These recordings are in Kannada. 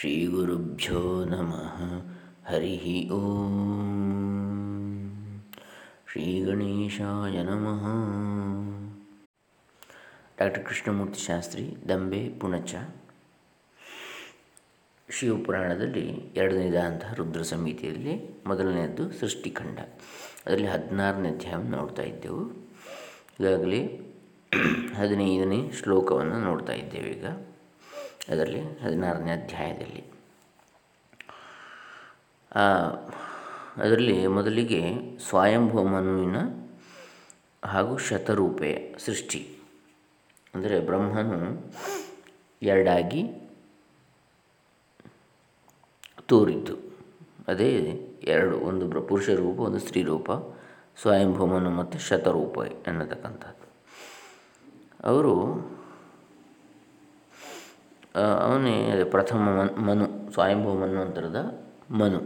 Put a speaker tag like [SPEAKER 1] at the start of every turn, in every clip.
[SPEAKER 1] ಶ್ರೀಗುರುಭ್ಯೋ ನಮಃ ಹರಿ ಓಂ ಶ್ರೀ ಗಣೇಶಾಯ ನಮಃ ಡಾಕ್ಟರ್ ಕೃಷ್ಣಮೂರ್ತಿ ಶಾಸ್ತ್ರಿ ದಂಬೆ ಪುಣಚ ಶಿವಪುರಾಣದಲ್ಲಿ ಎರಡನೇದಾದಂತಹ ರುದ್ರ ಸಮಿತಿಯಲ್ಲಿ ಮೊದಲನೆಯದ್ದು ಸೃಷ್ಟಿಖಂಡ. ಅದರಲ್ಲಿ ಹದಿನಾರನೇ ಅಧ್ಯಾಯವನ್ನು ನೋಡ್ತಾ ಇದ್ದೆವು. ಈಗಾಗಲೇ ಹದಿನೈದನೇ ಶ್ಲೋಕವನ್ನು ನೋಡ್ತಾ ಇದ್ದೇವೆ ಈಗ. ಅದರಲ್ಲಿ, ಹದಿನಾರನೇ ಅಧ್ಯಾಯದಲ್ಲಿ. ಅದರಲ್ಲಿ ಮೊದಲಿಗೆ ಸ್ವಯಂಭೂ ಮನುವಿನ ಹಾಗೂ ಶತರೂಪೆಯ ಸೃಷ್ಟಿ. ಅಂದರೆ ಬ್ರಹ್ಮನು ಎರಡಾಗಿ ತೋರಿದ್ದು. ಅದೇ ಎರಡು, ಒಂದು ಪುರುಷ ರೂಪ, ಒಂದು ಸ್ತ್ರೀ ರೂಪ, ಸ್ವಯಂಭೂಮನು ಮತ್ತು ಶತರೂಪ ಎನ್ನತಕ್ಕಂಥದ್ದು. ಅವರು ಅವನೇ ಪ್ರಥಮ ಮನ್, ಮನು ಸ್ವಯಂಭವ ಮನ್ವಂತರದ ಮನು,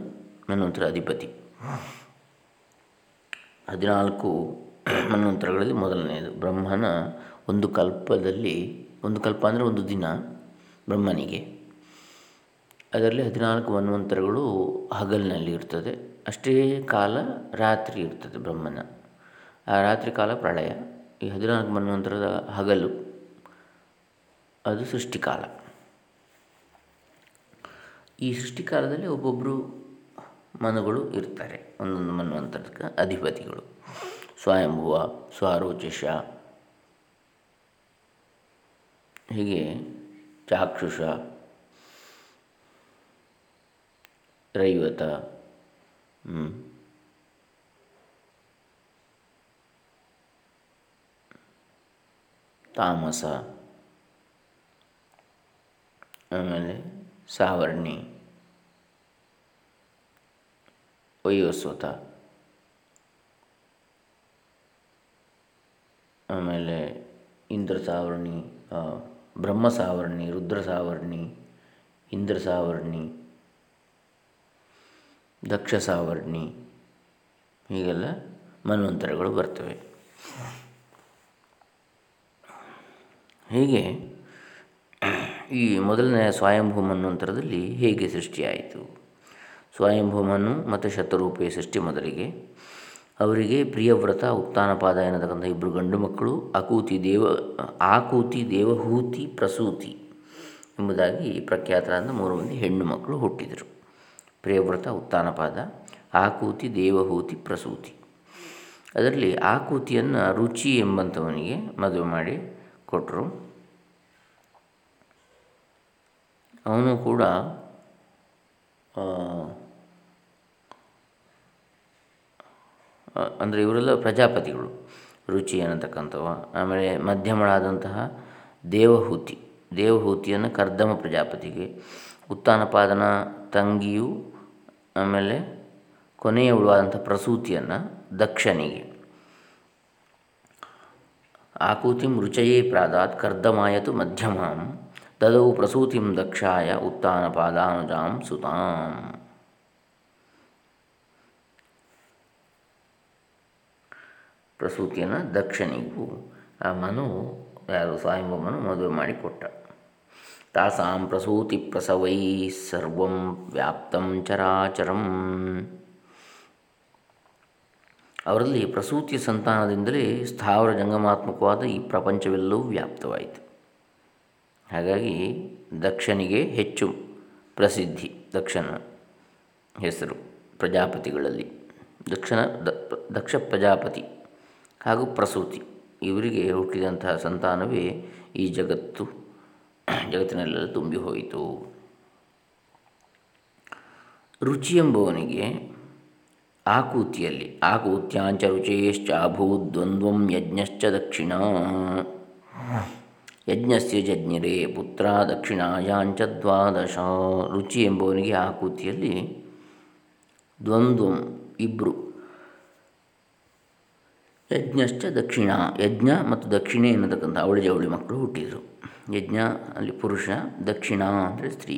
[SPEAKER 1] ಮನ್ವಂತರ ಅಧಿಪತಿ. ಹದಿನಾಲ್ಕು ಮನ್ವಂತರಗಳಲ್ಲಿ ಮೊದಲನೆಯದು. ಬ್ರಹ್ಮನ ಒಂದು ಕಲ್ಪದಲ್ಲಿ, ಒಂದು ಕಲ್ಪ ಅಂದರೆ ಒಂದು ದಿನ ಬ್ರಹ್ಮನಿಗೆ. ಅದರಲ್ಲಿ ಹದಿನಾಲ್ಕು ಮನ್ವಂತರಗಳು ಹಗಲಿನಲ್ಲಿ ಇರ್ತದೆ. ಅಷ್ಟೇ ಕಾಲ ರಾತ್ರಿ ಇರ್ತದೆ ಬ್ರಹ್ಮನ. ಆ ರಾತ್ರಿ ಕಾಲ ಪ್ರಳಯ. ಈ ಹದಿನಾಲ್ಕು ಮನ್ವಂತರದ ಹಗಲು, ಅದು ಸೃಷ್ಟಿಕಾಲ. ಈ ಸೃಷ್ಟಿಕಾಲದಲ್ಲಿ ಒಬ್ಬೊಬ್ಬರು ಮನುಗಳು ಇರ್ತಾರೆ. ಒಂದೊಂದು ಮನ್ವಂತರಕ್ಕೆ ಅಧಿಪತಿಗಳು. ಸ್ವಯಂಭುವ ಸ್ವಾರೋಚಿಷ ಹೀಗೆ ಚಾಕ್ಷುಷ, ರೈವತ ತಾಮಸ, ಆಮೇಲೆ ಸಾವರ್ಣಿ. ವಯೋಸ್ವತ ಆಮೇಲೆ ಇಂದ್ರ ಸಾವರ್ಣಿ ಬ್ರಹ್ಮ ಸಾವರ್ಣಿ, ರುದ್ರ ಸಾವರ್ಣಿ, ಇಂದ್ರ ಸಾವರ್ಣಿ, ದಕ್ಷ ಸಾವರ್ಣಿ, ಹೀಗೆಲ್ಲ ಮನ್ವಂತರಗಳು ಬರ್ತವೆ. ಹೀಗೆ ಈ ಮೊದಲನೆಯ ಸ್ವಯಂಭೂ ಮನ್ವಂತರದಲ್ಲಿ ಹೇಗೆ ಸೃಷ್ಟಿಯಾಯಿತು? ಸ್ವಯಂಭೂಮನು ಮತ್ತು ಶತರೂಪಿ ಸೃಷ್ಟಿ ಮೊದಲಿಗೆ. ಅವರಿಗೆ ಪ್ರಿಯವ್ರತ ಉತ್ಥಾನಪಾದ ಎನ್ನತಕ್ಕಂಥ ಇಬ್ಬರು ಗಂಡು ಮಕ್ಕಳು ಅಕೂತಿ ದೇವ, ಆಕೂತಿ ದೇವಹೂತಿ ಪ್ರಸೂತಿ ಎಂಬುದಾಗಿ ಪ್ರಖ್ಯಾತರಾದ ಮೂರು ಮಂದಿ ಹೆಣ್ಣು ಮಕ್ಕಳು ಹುಟ್ಟಿದರು. ಪ್ರಿಯವ್ರತ ಉತ್ಥಾನಪಾದ ಆಕೂತಿ ದೇವಹೂತಿ ಪ್ರಸೂತಿ. ಅದರಲ್ಲಿ ಆಕೂತಿಯನ್ನು ರುಚಿ ಎಂಬಂಥವನಿಗೆ ಮದುವೆ ಮಾಡಿ ಕೊಟ್ಟರು. ಅವನು ಕೂಡ ಅಂದರೆ ಇವರೆಲ್ಲ ಪ್ರಜಾಪತಿಗಳು, ರುಚಿ ಅನ್ನತಕ್ಕಂಥವ, ಆಮೇಲೆ ಮಧ್ಯಮಳಾದಂತಹ ದೇವಹೂತಿ. ದೇವಹೂತಿಯನ್ನು ಕರ್ದಮ ಪ್ರಜಾಪತಿಗೆ ಉತ್ಥಾನಪಾದನ ತಂಗಿಯು, ಆಮೇಲೆ ಕೊನೆಯ ಉಳುವಾದಂಥ ಪ್ರಸೂತಿಯನ್ನು ದಕ್ಷನಿಗೆ. ಆಕೂತಿಂ ರುಚಯೇ ಪ್ರಾದಾತ್ ಕರ್ದಮಾಯತು ಮಧ್ಯಮಾಂ ತದವು ಪ್ರಸೂತಿಂ ದಕ್ಷಾಯ ಉತ್ಥಾನಪಾದಾನುಜಾಂ ಸುತಾಂ. ಪ್ರಸೂತಿಯನ್ನು ದಕ್ಷನಿಗೂ ಆ ಮನು, ಯಾರು ಸ್ವಯಂಭೂಮನು ಮದುವೆ ಮಾಡಿಕೊಟ್ಟ. ತಾಸಾಂ ಪ್ರಸೂತಿ ಪ್ರಸವೈ ಸರ್ವಂ ವ್ಯಾಪ್ತಂ ಚರಾಚರಂ. ಅವರಲ್ಲಿ ಪ್ರಸೂತಿ ಸಂತಾನದಿಂದಲೇ ಸ್ಥಾವರ ಜಂಗಮಾತ್ಮಕವಾದ ಈ ಪ್ರಪಂಚವೆಲ್ಲವೂ ವ್ಯಾಪ್ತವಾಯಿತು. ಹಾಗಾಗಿ ದಕ್ಷನಿಗೆ ಹೆಚ್ಚು ಪ್ರಸಿದ್ಧಿ, ದಕ್ಷನ ಹೆಸರು ಪ್ರಜಾಪತಿಗಳಲ್ಲಿ. ದಕ್ಷಿಣ ದಕ್ಷ ಪ್ರಜಾಪತಿ. ಹಾಗೂ ಪ್ರಸೂತಿ. ಇವರಿಗೆ ಹುಟ್ಟಿದಂತಹ ಸಂತಾನವೇ ಈ ಜಗತ್ತು. ಜಗತ್ತಿನಲ್ಲೆಲ್ಲ ತುಂಬಿ ಹೋಯಿತು. ರುಚಿ ಎಂಬುವನಿಗೆ ಆಕೂತಿಯಲ್ಲಿ ಆಕೂತ್ಯಾಂಚ ರುಚೇಶ್ಚಾಭೂದ್ವಂದ್ವಂ ಯಜ್ಞಶ್ಚ ದಕ್ಷಿಣ. ಯಜ್ಞಸ್ಯ ಜಜ್ಞಿರೇ ಪುತ್ರ ದಕ್ಷಿಣಾಯಾಂಚ ದ್ವಾದಶ. ರುಚಿ ಎಂಬುವನಿಗೆ ಆಕೂತಿಯಲ್ಲಿ ದ್ವಂದ್ವಂ ಇಬ್ಬರು ಯಜ್ಞಶ್ಚ ದಕ್ಷಿಣ, ಯಜ್ಞ ಮತ್ತು ದಕ್ಷಿಣೆ ಎನ್ನತಕ್ಕಂಥ ಅವಳಿ ಜವಳಿ ಮಕ್ಕಳು ಹುಟ್ಟಿದರು. ಯಜ್ಞ ಅಲ್ಲಿ ಪುರುಷ, ದಕ್ಷಿಣ ಅಂದರೆ ಸ್ತ್ರೀ.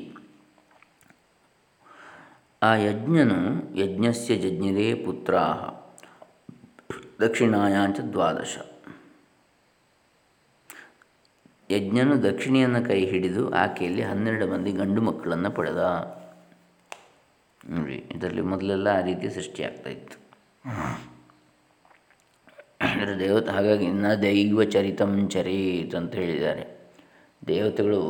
[SPEAKER 1] ಆ ಯಜ್ಞನು ಯಜ್ಞಸ್ಯ ಜಜ್ಞರೇ ಪುತ್ರ ದಕ್ಷಿಣಾಯಾಂಚ ದ್ವಾದಶ. ಯಜ್ಞನು ದಕ್ಷಿಣೆಯನ್ನು ಕೈ ಹಿಡಿದು ಆಕೆಯಲ್ಲಿ ಹನ್ನೆರಡು ಮಂದಿ ಗಂಡು ಮಕ್ಕಳನ್ನು ಪಡೆದ. ನೋಡಿ, ಇದರಲ್ಲಿ ಮೊದಲೆಲ್ಲ ಆ ರೀತಿ ಸೃಷ್ಟಿಯಾಗ್ತಾಯಿತ್ತು ಅಂದರೆ ದೇವತೆ, ಹಾಗಾಗಿ ನ ದೈವ ಚರಿತಂ ಚರೇತ್ ಅಂತ ಹೇಳಿದ್ದಾರೆ. ದೇವತೆಗಳು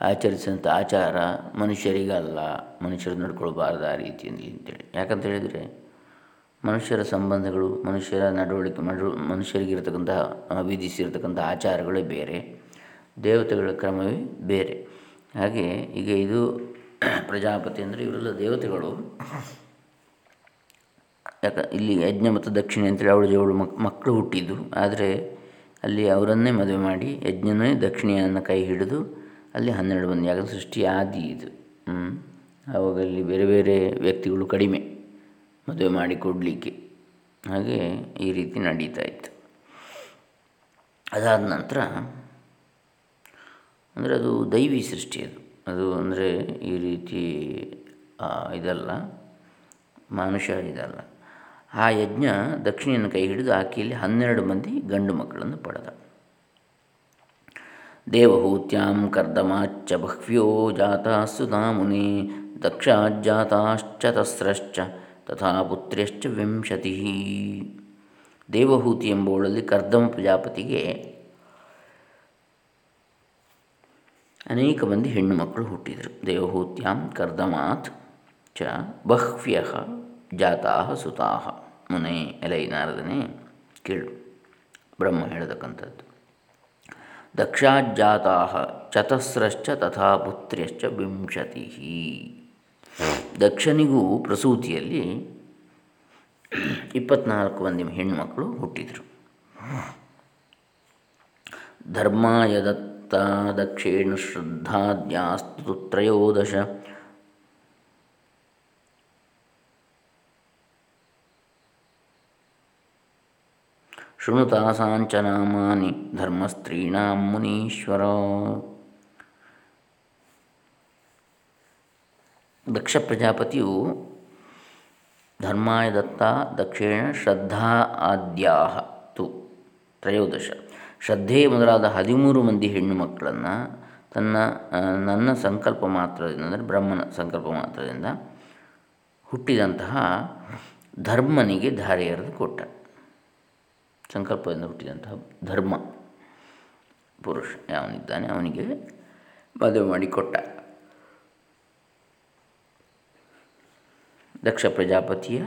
[SPEAKER 1] ಆಚರಿಸಿದಂಥ ಆಚಾರ ಮನುಷ್ಯರಿಗಲ್ಲ ಮನುಷ್ಯರು ನಡ್ಕೊಳ್ಬಾರ್ದು ಆ ರೀತಿಯಲ್ಲಿ ಅಂತೇಳಿ. ಯಾಕಂತ ಹೇಳಿದರೆ, ಮನುಷ್ಯರ ಸಂಬಂಧಗಳು, ಮನುಷ್ಯರ ನಡವಳಿಕೆ ನಡು ಮನುಷ್ಯರಿಗಿರ್ತಕ್ಕಂತಹ ವಿಧಿಸಿರ್ತಕ್ಕಂಥ ಆಚಾರಗಳೇ ಬೇರೆ, ದೇವತೆಗಳ ಕ್ರಮವೇ ಬೇರೆ. ಹಾಗೆ ಈಗ ಇದು ಪ್ರಜಾಪತಿ ಅಂದರೆ ಇವರೆಲ್ಲ ದೇವತೆಗಳು. ಯಾಕೆ ಇಲ್ಲಿ ಯಜ್ಞ ಮತ್ತು ದಕ್ಷಿಣೆ ಅಂತೇಳಿ ಅವಳು ಜವಳು ಮಕ್, ಮಕ್ಕಳು ಹುಟ್ಟಿದ್ದು. ಆದರೆ ಅಲ್ಲಿ ಅವರನ್ನೇ ಮದುವೆ ಮಾಡಿ ಯಜ್ಞನೇ ದಕ್ಷಿಣೆಯನ್ನು ಕೈ ಹಿಡಿದು ಅಲ್ಲಿ ಹನ್ನೆರಡು ಮಂದಿ ಯಾಕಂದರೆ ಸೃಷ್ಟಿ ಆದಿ ಇದು. ಆವಾಗ ಅಲ್ಲಿ ಬೇರೆ ಬೇರೆ ವ್ಯಕ್ತಿಗಳು ಕಡಿಮೆ ಮದುವೆ ಮಾಡಿ ಕೊಡಲಿಕ್ಕೆ. ಹಾಗೆ ಈ ರೀತಿ ನಡೀತಾ ಇತ್ತು. ಅದಾದ ನಂತರ ಅಂದರೆ ಅದು ದೈವಿ ಸೃಷ್ಟಿ ಅದು. ಅದು ಅಂದರೆ ಈ ರೀತಿ ಇದಲ್ಲ, ಮನುಷ್ಯ ಇದಲ್ಲ. ಆ ಯಜ್ಞ ದಕ್ಷಿಣೆಯನ್ನು ಕೈ ಹಿಡಿದು ಆಕೆಯಲ್ಲಿ ಹನ್ನೆರಡು ಮಂದಿ ಗಂಡು ಮಕ್ಕಳನ್ನು ಪಡೆದ. ದೇವಹೂತ್ಯಾಂ ಕರ್ದಮಾಚ್ಚ ಬಹ್ವ್ಯೋ ಜಾತ ಸುಧಾ ಮುನಿ ದಕ್ಷಾಜ್ಜಾತಾಶ್ಚತಸ್ರಶ್ಚ, ತಥಾ ಪುತ್ರ್ಯಶ್ಚ ವಿಂಶತಿ. ದೇವಹೂತಿ ಎಂಬುವಳಲ್ಲಿ ಕರ್ದಮ ಪ್ರಜಾಪತಿಗೆ ಅನೇಕ ಮಂದಿ ಹೆಣ್ಣು ಮಕ್ಕಳು ಹುಟ್ಟಿದರು. ದೇವಹೂತ್ಯಾಂ ಕರ್ದಮಾತ್ ಚ ಬಹ್ವ್ಯ ಜಾತಾ ಸುತಾ. ಮುನೆ ಎಲೈ ನಾರದನೇ ಕೇಳು. ಬ್ರಹ್ಮ ಹೇಳತಕ್ಕಂಥದ್ದು. ದಕ್ಷಾಜ್ಜಾತಾ ಚತಸ್ರಶ್ಚ ತಥಾ ಪುತ್ರ್ಯಶ್ಚ ವಿಂಶತಿ ದಕ್ಷನಿಗೂ ಪ್ರಸೂತಿಯಲ್ಲಿ ಇಪ್ಪತ್ನಾಲ್ಕು ಮಂದಿ ಹೆಣ್ಣುಮಕ್ಕಳು ಹುಟ್ಟಿದರು. ಧರ್ಮಾಯ ದತ್ತ ದಕ್ಷೇಣ ಶ್ರದ್ಧಾದ್ಯಾಸ್ತು ತ್ರಯೋದಶ. ಶೃಣುತಾಸಾಂಚ ನಾಮಾನಿ ಧರ್ಮಸ್ತ್ರೀಣಾಂ ಮುನೀಶ್ವರ. ದಕ್ಷ ಪ್ರಜಾಪತಿಯು ಧರ್ಮಾಯ ದತ್ತ, ದಕ್ಷೇಣ ಶ್ರದ್ಧಾ ಆದ್ಯಾ ತು ತ್ರಯೋದಶ. ಶ್ರದ್ಧೆ ಮೊದಲಾದ ಹದಿಮೂರು ಮಂದಿ ಹೆಣ್ಣು ಮಕ್ಕಳನ್ನು ತನ್ನ ನನ್ನ ಸಂಕಲ್ಪ ಮಾತ್ರದಿಂದ, ಅಂದರೆ ಬ್ರಹ್ಮನ ಸಂಕಲ್ಪ ಮಾತ್ರದಿಂದ ಹುಟ್ಟಿದಂತಹ ಧರ್ಮನಿಗೆ ಧಾರೆಯರೆದು ಕೊಟ್ಟ. ಸಂಕಲ್ಪದಿಂದ ಹುಟ್ಟಿದಂತಹ ಧರ್ಮ ಪುರುಷ. ಯಾವನಿದ್ದಾನೆ ಅವನಿಗೆ ಮದುವೆ ಮಾಡಿಕೊಟ್ಟ ದಕ್ಷ ಪ್ರಜಾಪತಿಯ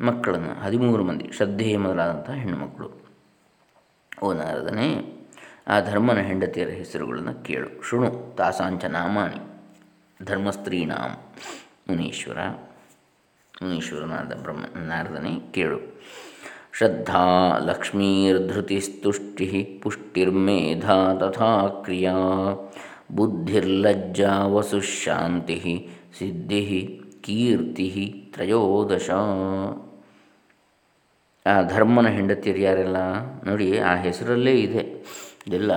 [SPEAKER 1] ಮಕ್ಕಳನ್ನು ಹದಿಮೂರು ಮಂದಿ, ಶ್ರದ್ಧೆಯ ಮೊದಲಾದಂಥ ಹೆಣ್ಣುಮಕ್ಕಳು. ಓ ನಾರದನೇ, ಆ ಧರ್ಮನ ಹೆಂಡತಿಯರ ಹೆಸರುಗಳನ್ನು ಕೇಳು. ಶೃಣು, ತಾಸಾಂಚ ನಾಮಾನಿ, ಧರ್ಮಸ್ತ್ರೀನಾಂ, ಮುನೀಶ್ವರ. ಮುನೀಶ್ವರನಾದ ಬ್ರಹ್ಮ, ನಾರದನೇ, ಕೇಳು. ಶ್ರದ್ಧಾ ಲಕ್ಷ್ಮೀರ್ಧೃತಿಸ್ತುಷ್ಟಿ ಪುಷ್ಟಿರ್ಮೇಧಾ ತಥಾ ಕ್ರಿಯಾ ಬುದ್ಧಿರ್ಲಜ್ಜಾ ವಸುಶಾಂತಿ ಸಿದ್ಧಿ ಕೀರ್ತಿ ತ್ರಯೋದಶ. ಆ ಧರ್ಮನ ಹೆಂಡತಿಯರು ಯಾರೆಲ್ಲ? ನೋಡಿ, ಆ ಹೆಸರಲ್ಲೇ ಇದೆ. ಇದೆಲ್ಲ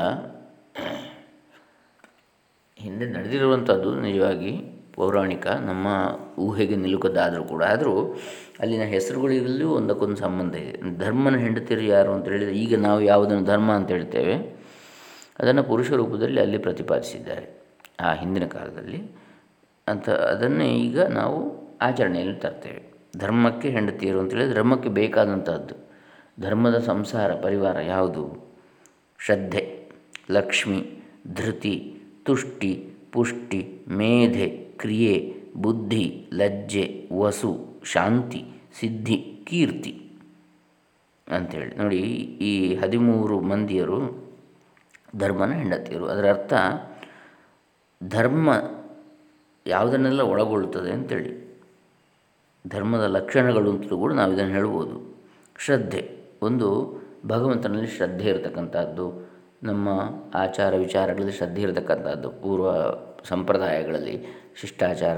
[SPEAKER 1] ಹಿಂದೆ ನಡೆದಿರುವಂಥದ್ದು ನಿಜವಾಗಿ ಪೌರಾಣಿಕ, ನಮ್ಮ ಊಹೆಗೆ ನಿಲುಕದ್ದಾದರೂ ಕೂಡ. ಆದರೂ ಅಲ್ಲಿನ ಹೆಸರುಗಳಿಗೂ ಒಂದಕ್ಕೊಂದು ಸಂಬಂಧ ಇದೆ. ಧರ್ಮನ ಹೆಂಡತಿಯರು ಯಾರು ಅಂತ ಹೇಳಿದರೆ ಈಗ ನಾವು ಯಾವುದನ್ನು ಧರ್ಮ ಅಂತ ಹೇಳ್ತೇವೆ, ಅದನ್ನು ಪುರುಷ ರೂಪದಲ್ಲಿ ಅಲ್ಲಿ ಪ್ರತಿಪಾದಿಸಿದ್ದಾರೆ. ಆ ಹಿಂದಿನ ಕಾಲದಲ್ಲಿ ಅಂತ ಅದನ್ನೇ ಈಗ ನಾವು ಆಚರಣೆಯಲ್ಲಿ ತರ್ತೇವೆ. ಧರ್ಮಕ್ಕೆ ಹೆಂಡತಿಯರು ಅಂತೇಳಿದರೆ ಧರ್ಮಕ್ಕೆ ಬೇಕಾದಂಥದ್ದು ಧರ್ಮದ ಸಂಸಾರ, ಪರಿವಾರ ಯಾವುದು? ಶ್ರದ್ಧೆ, ಲಕ್ಷ್ಮಿ, ಧೃತಿ, ತುಷ್ಟಿ, ಪುಷ್ಟಿ, ಮೇಧೆ. ಕ್ರಿಯೆ, ಬುದ್ಧಿ, ಲಜ್ಜೆ, ವಸು, ಶಾಂತಿ, ಸಿದ್ಧಿ, ಕೀರ್ತಿ ಅಂಥೇಳಿ. ನೋಡಿ, ಈ ಹದಿಮೂರು ಮಂದಿಯರು ಧರ್ಮನ ಹೆಂಡತಿಯರು. ಅದರ ಅರ್ಥ, ಧರ್ಮ ಯಾವುದನ್ನೆಲ್ಲ ಒಳಗೊಳ್ಳುತ್ತದೆ ಅಂತೇಳಿ ಧರ್ಮದ ಲಕ್ಷಣಗಳು ಅಂತಲೂ ಕೂಡ ನಾವು ಇದನ್ನು ಹೇಳ್ಬೋದು. ಶ್ರದ್ಧೆ. ಒಂದು ಭಗವಂತನಲ್ಲಿ ಶ್ರದ್ಧೆ ಇರತಕ್ಕಂಥದ್ದು, ನಮ್ಮ ಆಚಾರ ವಿಚಾರಗಳಲ್ಲಿ ಶ್ರದ್ಧೆ ಇರತಕ್ಕಂಥದ್ದು, ಪೂರ್ವ ಸಂಪ್ರದಾಯಗಳಲ್ಲಿ ಶಿಷ್ಟಾಚಾರ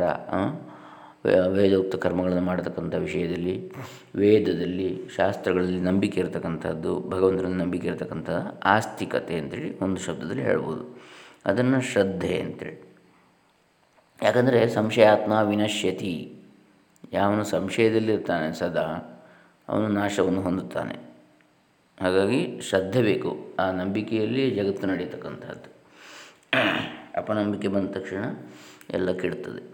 [SPEAKER 1] ವೇದೋಕ್ತ ಕರ್ಮಗಳನ್ನು ಮಾಡತಕ್ಕಂಥ ವಿಷಯದಲ್ಲಿ, ವೇದದಲ್ಲಿ, ಶಾಸ್ತ್ರಗಳಲ್ಲಿ ನಂಬಿಕೆ ಇರತಕ್ಕಂಥದ್ದು, ಭಗವಂತನಲ್ಲಿ ನಂಬಿಕೆ ಇರತಕ್ಕಂಥ ಆಸ್ತಿಕತೆ ಅಂತೇಳಿ ಒಂದು ಶಬ್ದದಲ್ಲಿ ಹೇಳ್ಬೋದು. ಅದನ್ನು ಶ್ರದ್ಧೆ ಅಂತೇಳಿ. ಯಾಕಂದರೆ ಸಂಶಯಾತ್ಮ ವಿನಶ್ಯತಿ. ಯಾವನು ಸಂಶಯದಲ್ಲಿರ್ತಾನೆ ಸದಾ, ಅವನು ನಾಶವನ್ನು ಹೊಂದುತ್ತಾನೆ. ಹಾಗಾಗಿ ಶ್ರದ್ಧೆ ಬೇಕು. ಆ ನಂಬಿಕೆಯಲ್ಲಿ ಜಗತ್ತು ನಡೀತಕ್ಕಂಥದ್ದು ಅಪನಂಬಿಕೆ ಬಂದ ತಕ್ಷಣ ಎಲ್ಲ ಕೆಡ್ತದೆ.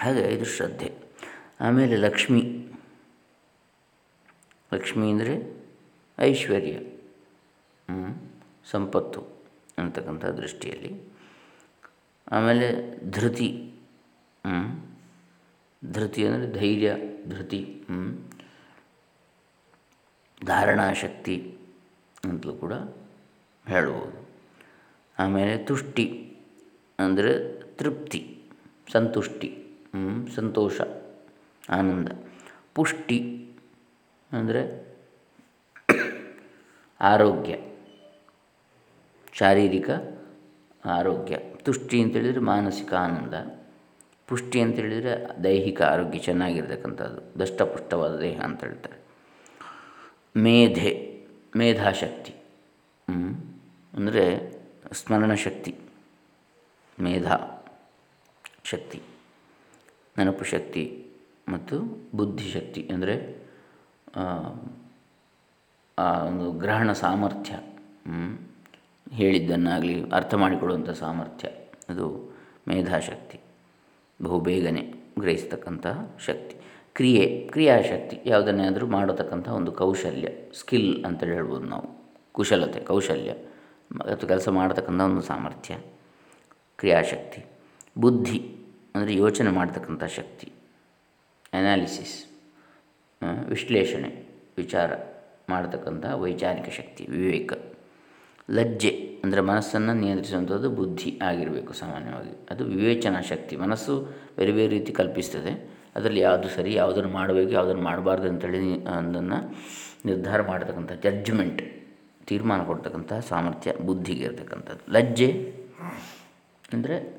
[SPEAKER 1] ಹಾಗೆ ಇದು ಶ್ರದ್ಧೆ. ಆಮೇಲೆ ಲಕ್ಷ್ಮಿ. ಲಕ್ಷ್ಮಿ ಅಂದರೆ ಐಶ್ವರ್ಯ. ಸಂಪತ್ತು ಅಂತಕ್ಕಂಥ ದೃಷ್ಟಿಯಲ್ಲಿ. ಆಮೇಲೆ ಧೃತಿ. ಧೃತಿ ಅಂದರೆ ಧೈರ್ಯ, ಧೃತಿ. ಧಾರಣಾಶಕ್ತಿ ಅಂತಲೂ ಕೂಡ ಹೇಳ್ಬೋದು. ಆಮೇಲೆ ತುಷ್ಟಿ. ಅಂದರೆ ತೃಪ್ತಿ, ಸಂತುಷ್ಟಿ ಸಂತೋಷ, ಆನಂದ. ಪುಷ್ಟಿ ಅಂದರೆ ಆರೋಗ್ಯ, ಶಾರೀರಿಕ ಆರೋಗ್ಯ. ತುಷ್ಟಿ ಅಂತೇಳಿದರೆ ಮಾನಸಿಕ ಆನಂದ. ಪುಷ್ಟಿ ಅಂತೇಳಿದರೆ ದೈಹಿಕ ಆರೋಗ್ಯ ಚೆನ್ನಾಗಿರ್ತಕ್ಕಂಥದ್ದು, ದಷ್ಟಪುಷ್ಟವಾದ ದೇಹ ಅಂತ ಹೇಳ್ತಾರೆ. ಮೇಧೆ, ಮೇಧಾಶಕ್ತಿ ಅಂದರೆ ಸ್ಮರಣ ಶಕ್ತಿ ಮೇಧಾ, ಶಕ್ತಿ, ನೆನಪು ಶಕ್ತಿ ಮತ್ತು ಬುದ್ಧಿಶಕ್ತಿ ಅಂದರೆ, ಆ ಒಂದು ಗ್ರಹಣ ಸಾಮರ್ಥ್ಯ ಹೇಳಿದ್ದನ್ನಾಗಲಿ ಅರ್ಥ ಮಾಡಿಕೊಳ್ಳುವಂಥ ಸಾಮರ್ಥ್ಯ, ಅದು ಮೇಧಾಶಕ್ತಿ ಬಹು ಬೇಗನೆ ಗ್ರಹಿಸ್ತಕ್ಕಂತಹ ಶಕ್ತಿ. ಕ್ರಿಯೆ, ಕ್ರಿಯಾಶಕ್ತಿ ಯಾವುದನ್ನೇ ಆದರೂ ಮಾಡತಕ್ಕಂಥ ಒಂದು ಕೌಶಲ್ಯ, ಸ್ಕಿಲ್ ಅಂತೇಳಿ ಹೇಳ್ಬೋದು ನಾವು, ಕುಶಲತೆ, ಕೌಶಲ್ಯ ಅಥವಾ ಕೆಲಸ ಮಾಡತಕ್ಕಂಥ ಒಂದು ಸಾಮರ್ಥ್ಯ. ಕ್ರಿಯಾಶಕ್ತಿ, ಬುದ್ಧಿ ಅಂದರೆ ಯೋಚನೆ ಮಾಡ್ತಕ್ಕಂಥ ಶಕ್ತಿ ಅನಾಲಿಸಿಸ್ ವಿಶ್ಲೇಷಣೆ, ವಿಚಾರ ಮಾಡತಕ್ಕಂಥ ವೈಚಾರಿಕ ಶಕ್ತಿ, ವಿವೇಕ. ಲಜ್ಜೆ ಅಂದರೆ ಮನಸ್ಸನ್ನು ನಿಯಂತ್ರಿಸುವಂಥದ್ದು ಬುದ್ಧಿ ಆಗಿರಬೇಕು ಸಾಮಾನ್ಯವಾಗಿ. ಅದು ವಿವೇಚನಾ ಶಕ್ತಿ. ಮನಸ್ಸು ಬೇರೆ ಬೇರೆ ರೀತಿ ಕಲ್ಪಿಸ್ತದೆ. ಅದರಲ್ಲಿ ಯಾವುದು ಸರಿ, ಯಾವುದನ್ನು ಮಾಡಬೇಕು, ಯಾವುದನ್ನು ಮಾಡಬಾರ್ದು ಅಂತೇಳಿ ಅದನ್ನು ನಿರ್ಧಾರ ಮಾಡತಕ್ಕಂಥ ಜಡ್ಜ್ಮೆಂಟ್ ತೀರ್ಮಾನ ಕೊಡ್ತಕ್ಕಂಥ ಸಾಮರ್ಥ್ಯ, ಬುದ್ಧಿಗೆ ಇರತಕ್ಕಂಥದ್ದು. ಲಜ್ಜೆ ಅಂದರೆ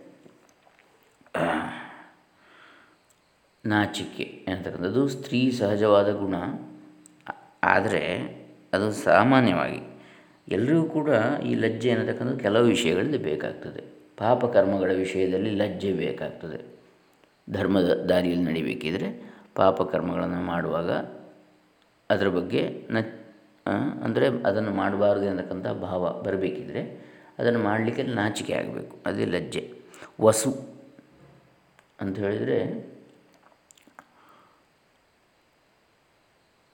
[SPEAKER 1] ನಾಚಿಕೆ ಅಂತಕ್ಕಂಥದ್ದು ಸ್ತ್ರೀ ಸಹಜವಾದ ಗುಣ. ಆದರೆ, ಅದು ಸಾಮಾನ್ಯವಾಗಿ ಎಲ್ಲರಿಗೂ ಕೂಡ ಈ ಲಜ್ಜೆ ಅನ್ನತಕ್ಕಂಥದ್ದು ಕೆಲವು ವಿಷಯಗಳಲ್ಲಿ ಬೇಕಾಗ್ತದೆ. ಪಾಪಕರ್ಮಗಳ ವಿಷಯದಲ್ಲಿ ಲಜ್ಜೆ ಬೇಕಾಗ್ತದೆ. ಧರ್ಮದ ದಾರಿಯಲ್ಲಿ ನಡಿಬೇಕಿದ್ರೆ ಪಾಪಕರ್ಮಗಳನ್ನು ಮಾಡುವಾಗ ಅದರ ಬಗ್ಗೆ ನ ಅಂದರೆ ಅದನ್ನು ಮಾಡಬಾರ್ದು ಅನ್ನತಕ್ಕಂಥ ಭಾವ ಬರಬೇಕಿದ್ರೆ ಅದನ್ನು ಮಾಡಲಿಕ್ಕೆ ನಾಚಿಕೆ ಆಗಬೇಕು. ಅದೇ ಲಜ್ಜೆ. ವಸು ಅಂತ ಹೇಳಿದರೆ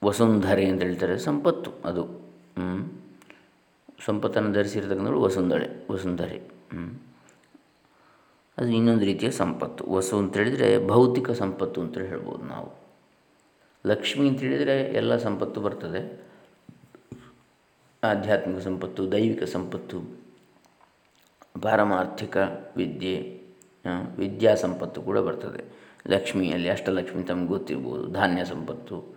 [SPEAKER 1] ವಸುಂಧರೆ ಅಂತ ಹೇಳ್ತಾರೆ. ಸಂಪತ್ತು ಅದು. ಸಂಪತ್ತನ್ನು ಧರಿಸಿರ್ತಕ್ಕಂಥವ್ರು ವಸುಂಧಳೆ ವಸುಂಧರೆ. ಅದು ಇನ್ನೊಂದು ರೀತಿಯ ಸಂಪತ್ತು. ವಸು ಅಂತ ಹೇಳಿದರೆ ಭೌತಿಕ ಸಂಪತ್ತು ಅಂತ ಹೇಳ್ಬೋದು ನಾವು. ಲಕ್ಷ್ಮಿ ಅಂತ ಹೇಳಿದರೆ ಎಲ್ಲ ಸಂಪತ್ತು ಬರ್ತದೆ. ಆಧ್ಯಾತ್ಮಿಕ ಸಂಪತ್ತು, ದೈವಿಕ ಸಂಪತ್ತು. ಪಾರಮಾರ್ಥಿಕ ವಿದ್ಯೆ ವಿದ್ಯಾ ಸಂಪತ್ತು ಕೂಡ ಬರ್ತದೆ. ಲಕ್ಷ್ಮಿಯಲ್ಲಿ ಅಷ್ಟಲಕ್ಷ್ಮಿ ತಮಗೆ ಗೊತ್ತಿರ್ಬೋದು. ಧಾನ್ಯ ಸಂಪತ್ತು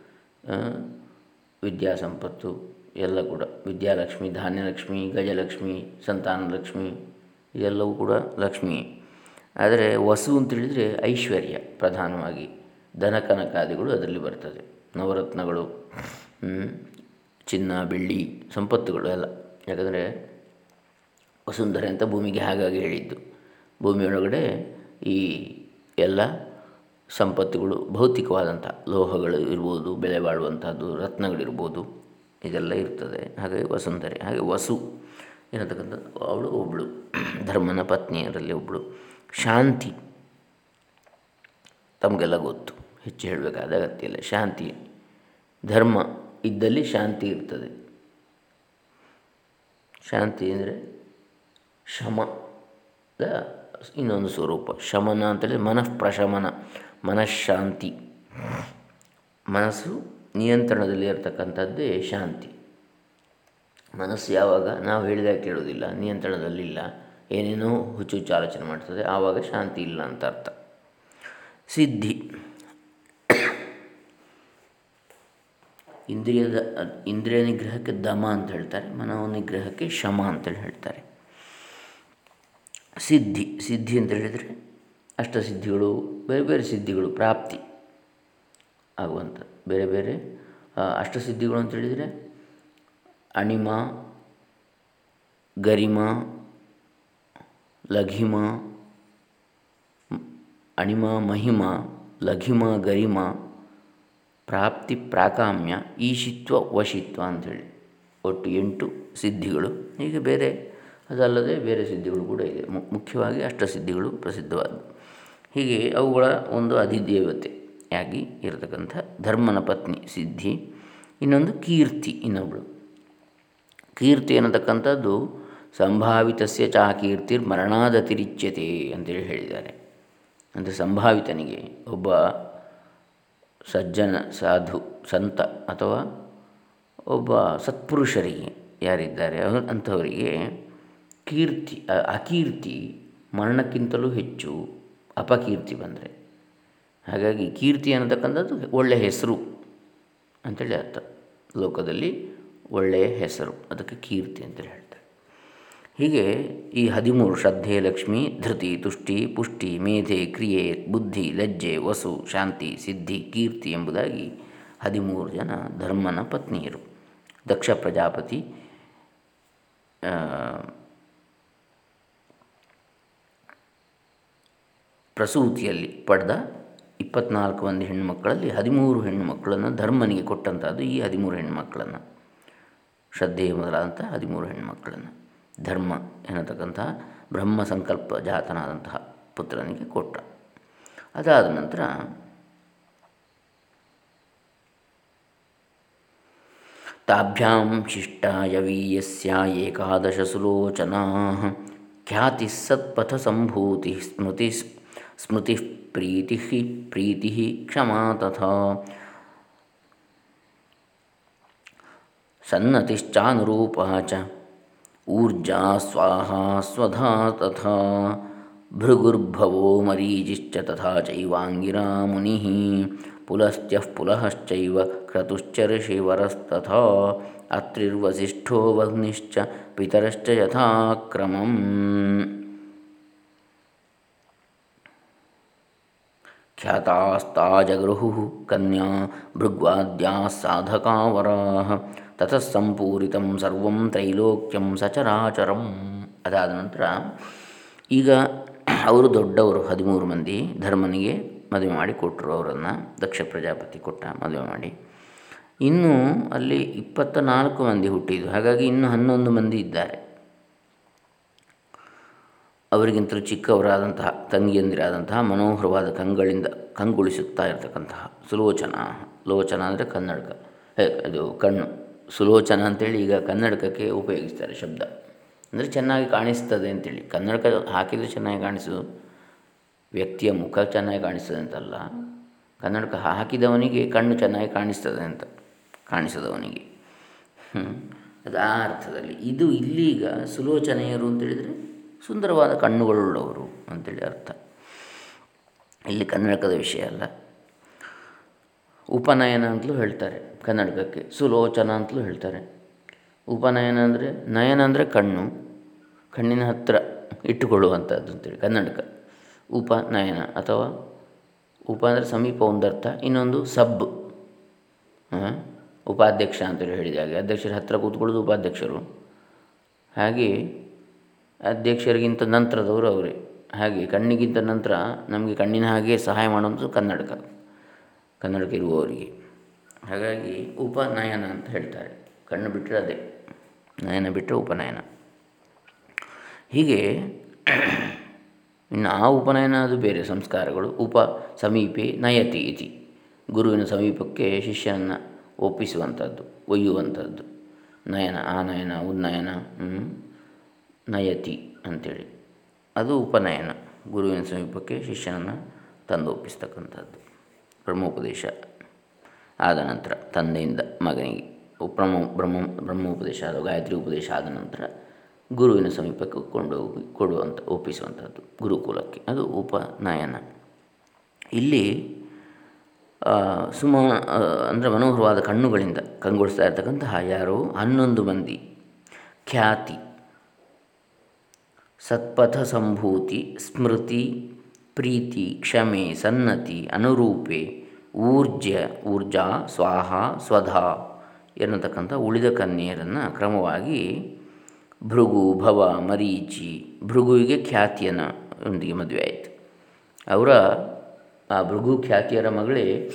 [SPEAKER 1] ವಿದ್ಯಾ ಸಂಪತ್ತು ಎಲ್ಲ ಕೂಡ. ವಿದ್ಯಾಲಕ್ಷ್ಮಿ ಧಾನ್ಯಲಕ್ಷ್ಮಿ ಗಜಲಕ್ಷ್ಮಿ ಸಂತಾನಲಕ್ಷ್ಮಿ ಇದೆಲ್ಲವೂ ಕೂಡ ಲಕ್ಷ್ಮಿ. ಆದರೆ ವಸು ಅಂತೇಳಿದರೆ ಐಶ್ವರ್ಯ ಪ್ರಧಾನವಾಗಿ. ದನಕನಕಾದಿಗಳು ಅದರಲ್ಲಿ ಬರ್ತದೆ. ನವರತ್ನಗಳು ಚಿನ್ನ, ಬೆಳ್ಳಿ, ಸಂಪತ್ತುಗಳು ಎಲ್ಲ. ಯಾಕಂದರೆ ವಸುಂಧರೆ ಅಂತ ಭೂಮಿಗೆ ಹಾಗಾಗಿ ಹೇಳಿದ್ದು. ಭೂಮಿಯೊಳಗಡೆ ಈ ಎಲ್ಲ ಸಂಪತ್ತುಗಳು ಭೌತಿಕವಾದಂಥ ಲೋಹಗಳು ಇರ್ಬೋದು, ಬೆಲೆ ಬಾಳುವಂಥದ್ದು, ರತ್ನಗಳಿರ್ಬೋದು, ಇದೆಲ್ಲ ಇರ್ತದೆ. ಹಾಗೆ ವಸುಂಧರೆ, ಹಾಗೆ ವಸು ಏನತಕ್ಕಂಥದ್ದು ಅವಳು ಒಬ್ಬಳು ಧರ್ಮನ ಪತ್ನಿಯರಲ್ಲಿ ಒಬ್ಬಳು ಶಾಂತಿ ತಮಗೆಲ್ಲ ಗೊತ್ತು, ಹೆಚ್ಚು ಹೇಳಬೇಕಾದ ಅಗತ್ಯ ಇಲ್ಲ. ಶಾಂತಿ, ಧರ್ಮ ಇದ್ದಲ್ಲಿ ಶಾಂತಿ ಇರ್ತದೆ. ಶಾಂತಿ ಅಂದರೆ ಶಮದ ಇನ್ನೊಂದು ಸ್ವರೂಪ, ಶಮನ ಅಂತೇಳಿ ಮನಃ ಪ್ರಶಮನ ಮನಃಶಾಂತಿ. ಮನಸ್ಸು ನಿಯಂತ್ರಣದಲ್ಲಿ ಇರತಕ್ಕಂಥದ್ದೇ ಶಾಂತಿ. ಮನಸ್ಸು ಯಾವಾಗ, ನಾವು ಹೇಳಿದಾಗ ಕೇಳೋದಿಲ್ಲ ನಿಯಂತ್ರಣದಲ್ಲಿಲ್ಲ, ಏನೇನೋ ಹುಚ್ಚು ಆಲೋಚನೆ ಮಾಡ್ತದೆ, ಆವಾಗ ಶಾಂತಿ ಇಲ್ಲ ಅಂತ ಅರ್ಥ. ಸಿದ್ಧಿ. ಇಂದ್ರಿಯದ, ಇಂದ್ರಿಯ ನಿಗ್ರಹಕ್ಕೆ ದಮ ಅಂತ ಹೇಳ್ತಾರೆ ಮನೋ ನಿಗ್ರಹಕ್ಕೆ ಶಮ ಅಂತೇಳಿ ಹೇಳ್ತಾರೆ. ಸಿದ್ಧಿ ಸಿದ್ಧಿ ಅಂತ ಹೇಳಿದರೆ ಅಷ್ಟಸಿದ್ಧಿಗಳು ಬೇರೆ ಬೇರೆ ಸಿದ್ಧಿಗಳು, ಪ್ರಾಪ್ತಿ ಆಗುವಂಥ ಬೇರೆ ಬೇರೆ ಅಷ್ಟಸಿದ್ಧಿಗಳು ಅಂತ ಹೇಳಿದರೆ ಅಣಿಮ, ಗರಿಮ, ಲಘಿಮ, ಅಣಿಮ, ಮಹಿಮ, ಲಘಿಮ, ಗರಿಮ, ಪ್ರಾಪ್ತಿ, ಪ್ರಾಕಾಮ್ಯ, ಈಶಿತ್ವ, ವಶಿತ್ವ ಅಂಥೇಳಿ ಒಟ್ಟು ಎಂಟು ಸಿದ್ಧಿಗಳು. ಹೀಗೆ ಬೇರೆ ಅದಲ್ಲದೆ ಬೇರೆ ಸಿದ್ಧಿಗಳು ಕೂಡ ಇದೆ. ಮುಖ್ಯವಾಗಿ ಅಷ್ಟಸಿದ್ಧಿಗಳು ಪ್ರಸಿದ್ಧವಾದವು ಹೀಗೆ ಅವುಗಳ ಒಂದು ಅಧಿದೇವತೆಯಾಗಿ ಇರತಕ್ಕಂಥ ಧರ್ಮನ ಪತ್ನಿ ಸಿದ್ಧಿ, ಇನ್ನೊಂದು ಕೀರ್ತಿ ಇನ್ನೊಬ್ಬಳು ಕೀರ್ತಿ ಅನ್ನತಕ್ಕಂಥದ್ದು ಸಂಭಾವಿತಸ್ಯ ಚಾ ಕೀರ್ತಿರ್ ಮರಣಾದತಿರಿಚ್ಯತೆ ಅಂತೇಳಿ ಹೇಳಿದ್ದಾರೆ. ಅಂದರೆ ಸಂಭಾವಿತನಿಗೆ ಒಬ್ಬ ಸಜ್ಜನ, ಸಾಧು, ಸಂತ ಅಥವಾ ಒಬ್ಬ ಸತ್ಪುರುಷರಿಗೆ ಯಾರಿದ್ದಾರೆ ಅಂಥವರಿಗೆ ಕೀರ್ತಿ ಅಕೀರ್ತಿ ಮರಣಕ್ಕಿಂತಲೂ ಹೆಚ್ಚು ಅಪಕೀರ್ತಿ ಬಂದರೆ. ಹಾಗಾಗಿ ಕೀರ್ತಿ ಅನ್ನತಕ್ಕಂಥದ್ದು ಒಳ್ಳೆಯ ಹೆಸರು ಅಂಥೇಳಿ ಅರ್ಥ. ಲೋಕದಲ್ಲಿ ಒಳ್ಳೆಯ ಹೆಸರು, ಅದಕ್ಕೆ ಕೀರ್ತಿ ಅಂತೇಳಿ ಹೇಳ್ತಾರೆ. ಹೀಗೆ ಈ ಹದಿಮೂರು ಶ್ರದ್ಧೆ, ಲಕ್ಷ್ಮಿ, ಧೃತಿ, ತುಷ್ಟಿ, ಪುಷ್ಟಿ, ಮೇಧೆ, ಕ್ರಿಯೆ, ಬುದ್ಧಿ, ಲಜ್ಜೆ, ವಸು, ಶಾಂತಿ, ಸಿದ್ಧಿ, ಕೀರ್ತಿ ಎಂಬುದಾಗಿ ಹದಿಮೂರು ಜನ ಧರ್ಮನ ಪತ್ನಿಯರು. ದಕ್ಷ ಪ್ರಜಾಪತಿ ಪ್ರಸೂತಿಯಲ್ಲಿ ಪಡೆದ ಇಪ್ಪತ್ನಾಲ್ಕು ಮಂದಿ ಹೆಣ್ಣುಮಕ್ಕಳಲ್ಲಿ ಹದಿಮೂರು ಹೆಣ್ಣುಮಕ್ಕಳನ್ನು ಧರ್ಮನಿಗೆ ಕೊಟ್ಟಂಥದ್ದು ಈ ಹದಿಮೂರು ಹೆಣ್ಣುಮಕ್ಕಳನ್ನು. ಶ್ರದ್ಧೆ ಮೊದಲಾದಂಥ ಹದಿಮೂರು ಹೆಣ್ಣುಮಕ್ಕಳನ್ನು. ಧರ್ಮ ಎನ್ನತಕ್ಕಂತಹ ಬ್ರಹ್ಮ ಸಂಕಲ್ಪ ಜಾತನಾದಂತಹ ಪುತ್ರನಿಗೆ ಕೊಟ್ಟ. ಅದಾದ ನಂತರ ತಾಭ್ಯಾಂ ಶಿಷ್ಟಾಯ ವೀಯಸ್ಯ ಏಕಾದಶ ಸುಲೋಚನಾ ಖ್ಯಾತಿ ಸತ್ಪಥ ಸಂಭೂತಿ ಸ್ಮೃತಿ ಸ್ಮೃತಿ ಪ್ರೀತಿ ಪ್ರೀತಿ ಕ್ಷಮಾ ತಥಾ ಸನ್ನತಿಶ್ಚಾನುರೂಪ ಚ ಊರ್ಜಾ ಸ್ವಾಹಾ ಸ್ವಧಾ ತಥಾ ಭೃಗುರ್ಭವೋ ಮರೀಚಿಶ್ಚ ತಥಾ ಚೈವಾಂಗಿರಾ ಮುನಿಃ ಪುಲಸ್ತ್ಯಃ ಪುಲಶ್ಚೈವ ಕ್ರತುಶ್ಚ ಋಷಿವರಸ್ತಥಾ ಅತ್ರಿರ್ವಸಿಷ್ಠೋ ವಗ್ನಿಶ್ಚ ಪಿತರಶ್ಚ ಯಥಾಕ್ರಮಂ ಖ್ಯಾತಾಸ್ತಾಜಗೃಹು ಕನ್ಯಾ ಭೃಗ್ವಾದ್ಯಾः ಸಾಧಕಾವರಾः ತತಃ ಸಂಪೂರಿತಂ ಸರ್ವಂ ತ್ರೈಲೋಕ್ಯಂ ಸಚರಾಚರಂ ಅದಾದ ನಂತರ ಈಗ ಅವರು ದೊಡ್ಡವರು, ಹದಿಮೂರು ಮಂದಿ ಧರ್ಮನಿಗೆ ಮದುವೆ ಮಾಡಿ ಕೊಟ್ಟರು ಅವರನ್ನು, ದಕ್ಷ ಪ್ರಜಾಪತಿ ಕೊಟ್ಟ ಮದುವೆ ಮಾಡಿ. ಇನ್ನು ಅಲ್ಲಿ ಇಪ್ಪತ್ತ ನಾಲ್ಕು ಮಂದಿ ಹುಟ್ಟಿದ್ದು ಹಾಗಾಗಿ ಇನ್ನು ಹನ್ನೊಂದು ಮಂದಿ ಇದ್ದಾರೆ. ಅವರಿಗಿಂತಲೂ ಚಿಕ್ಕವರಾದಂತಹ, ತಂಗಿಯಂದಿರಾದಂತಹ, ಮನೋಹರವಾದ ಕಂಗಳಿಂದ ಕಂಗೊಳಿಸುತ್ತಾ ಇರತಕ್ಕಂತಹ ಸುಲೋಚನ. ಲೋಚನ ಅಂದರೆ ಕನ್ನಡಕ. ಇದು ಕಣ್ಣು. ಸುಲೋಚನ ಅಂತೇಳಿ ಈಗ ಕನ್ನಡಕಕ್ಕೆ ಉಪಯೋಗಿಸ್ತಾರೆ ಶಬ್ದ. ಅಂದರೆ ಚೆನ್ನಾಗಿ ಕಾಣಿಸ್ತದೆ ಅಂತೇಳಿ. ಕನ್ನಡಕ ಹಾಕಿದರೆ ಚೆನ್ನಾಗಿ ಕಾಣಿಸೋದು. ವ್ಯಕ್ತಿಯ ಮುಖ ಚೆನ್ನಾಗಿ ಕಾಣಿಸ್ತದೆ ಅಂತಲ್ಲ. ಕನ್ನಡಕ ಹಾಕಿದವನಿಗೆ ಕಣ್ಣು ಚೆನ್ನಾಗಿ ಕಾಣಿಸ್ತದೆ ಅಂತ ಕಾಣಿಸದವನಿಗೆ. ಅದು ಆ ಅರ್ಥದಲ್ಲಿ. ಇದು ಇಲ್ಲೀಗ ಸುಲೋಚನೆಯರು ಅಂತೇಳಿದರೆ ಸುಂದರವಾದ ಕಣ್ಣುಗಳುಳ್ಳವರು ಅಂತೇಳಿ ಅರ್ಥ. ಇಲ್ಲಿ ಕನ್ನಡಕದ ವಿಷಯ ಅಲ್ಲ. ಉಪನಯನ ಅಂತಲೂ ಹೇಳ್ತಾರೆ ಕನ್ನಡಕಕ್ಕೆ, ಸುಲೋಚನ ಅಂತಲೂ ಹೇಳ್ತಾರೆ. ಉಪನಯನ ಅಂದರೆ, ನಯನ ಅಂದರೆ ಕಣ್ಣು, ಕಣ್ಣಿನ ಹತ್ತಿರ ಇಟ್ಟುಕೊಳ್ಳುವಂಥದ್ದು ಅಂತೇಳಿ ಕನ್ನಡಕ. ಉಪನಯನ ಅಥವಾ ಉಪ ಅಂದರೆ ಸಮೀಪ ಒಂದರ್ಥ, ಇನ್ನೊಂದು ಸಬ್. ಉಪಾಧ್ಯಕ್ಷ ಅಂತೇಳಿ ಹೇಳಿದ ಹಾಗೆ, ಅಧ್ಯಕ್ಷರ ಹತ್ತಿರ ಕೂತ್ಕೊಳ್ಳೋದು ಉಪಾಧ್ಯಕ್ಷರು. ಹಾಗೆ ಅಧ್ಯಕ್ಷರಿಗಿಂತ ನಂತರದವರು ಅವರೇ. ಹಾಗೆ ಕಣ್ಣಿಗಿಂತ ನಂತರ ನಮಗೆ ಕಣ್ಣಿನ ಹಾಗೆ ಸಹಾಯ ಮಾಡುವಂಥದ್ದು ಕನ್ನಡಕ ಕನ್ನಡಕ ಇರುವವರಿಗೆ. ಹಾಗಾಗಿ ಉಪನಯನ ಅಂತ ಹೇಳ್ತಾರೆ. ಕಣ್ಣು ಬಿಟ್ಟರೆ ಅದೇ. ನಯನ ಬಿಟ್ಟರೆ ಉಪನಯನ. ಹೀಗೆ ಇನ್ನು ಆ ಉಪನಯನ ಅದು ಬೇರೆ ಸಂಸ್ಕಾರಗಳು. ಉಪ ಸಮೀಪೆ ನಯತಿ ಇತಿ. ಗುರುವಿನ ಸಮೀಪಕ್ಕೆ ಶಿಷ್ಯನನ್ನು ಒಪ್ಪಿಸುವಂಥದ್ದು, ಒಯ್ಯುವಂಥದ್ದು. ನಯನ, ಆ ನಯನ, ಉನ್ನಯನ ನಯತಿ ಅಂಥೇಳಿ ಅದು ಉಪನಯನ. ಗುರುವಿನ ಸಮೀಪಕ್ಕೆ ಶಿಷ್ಯನನ್ನು ತಂದು ಒಪ್ಪಿಸ್ತಕ್ಕಂಥದ್ದು ಬ್ರಹ್ಮೋಪದೇಶ ಆದ ನಂತರ ತಂದೆಯಿಂದ ಮಗನಿಗೆ. ಬ್ರಹ್ಮ ಬ್ರಹ್ಮ, ಬ್ರಹ್ಮೋಪದೇಶ ಆದ ಗಾಯತ್ರಿ ಉಪದೇಶ ಆದ ನಂತರ ಗುರುವಿನ ಸಮೀಪಕ್ಕೆ ಕೊಂಡೋಗಿ, ಕೊಡುವಂಥ, ಒಪ್ಪಿಸುವಂಥದ್ದು ಗುರುಕುಲಕ್ಕೆ. ಅದು ಉಪನಯನ. ಇಲ್ಲಿ ಸುಮ ಅಂದರೆ ಮನೋಹರವಾದ ಕಣ್ಣುಗಳಿಂದ ಕಂಗೊಳಿಸ್ತಾ ಇರ್ತಕ್ಕಂತಹ ಯಾರೋ ಹನ್ನೊಂದು ಮಂದಿ ಖ್ಯಾತಿ ಸತ್ಪಥ ಸಂಭೂತಿ ಸ್ಮೃತಿ, ಪ್ರೀತಿ, ಕ್ಷಮೆ, ಸನ್ನತಿ, ಅನುರೂಪೆ, ಊರ್ಜ, ಊರ್ಜಾ, ಸ್ವಾಹ, ಸ್ವಧಾ ಎನ್ನತಕ್ಕಂಥ ಉಳಿದ ಕನ್ಯೆಯರನ್ನು ಕ್ರಮವಾಗಿ ಭೃಗು, ಭವ, ಮರೀಚಿ, ಭೃಗುವಿಗೆ ಖ್ಯಾತಿಯನ್ನು ಒಂದಿಗೆ ಮದುವೆ ಆಯಿತು. ಅವರ ಆ ಭೃಗು ಖ್ಯಾತಿಯರ ಮಗಳೇ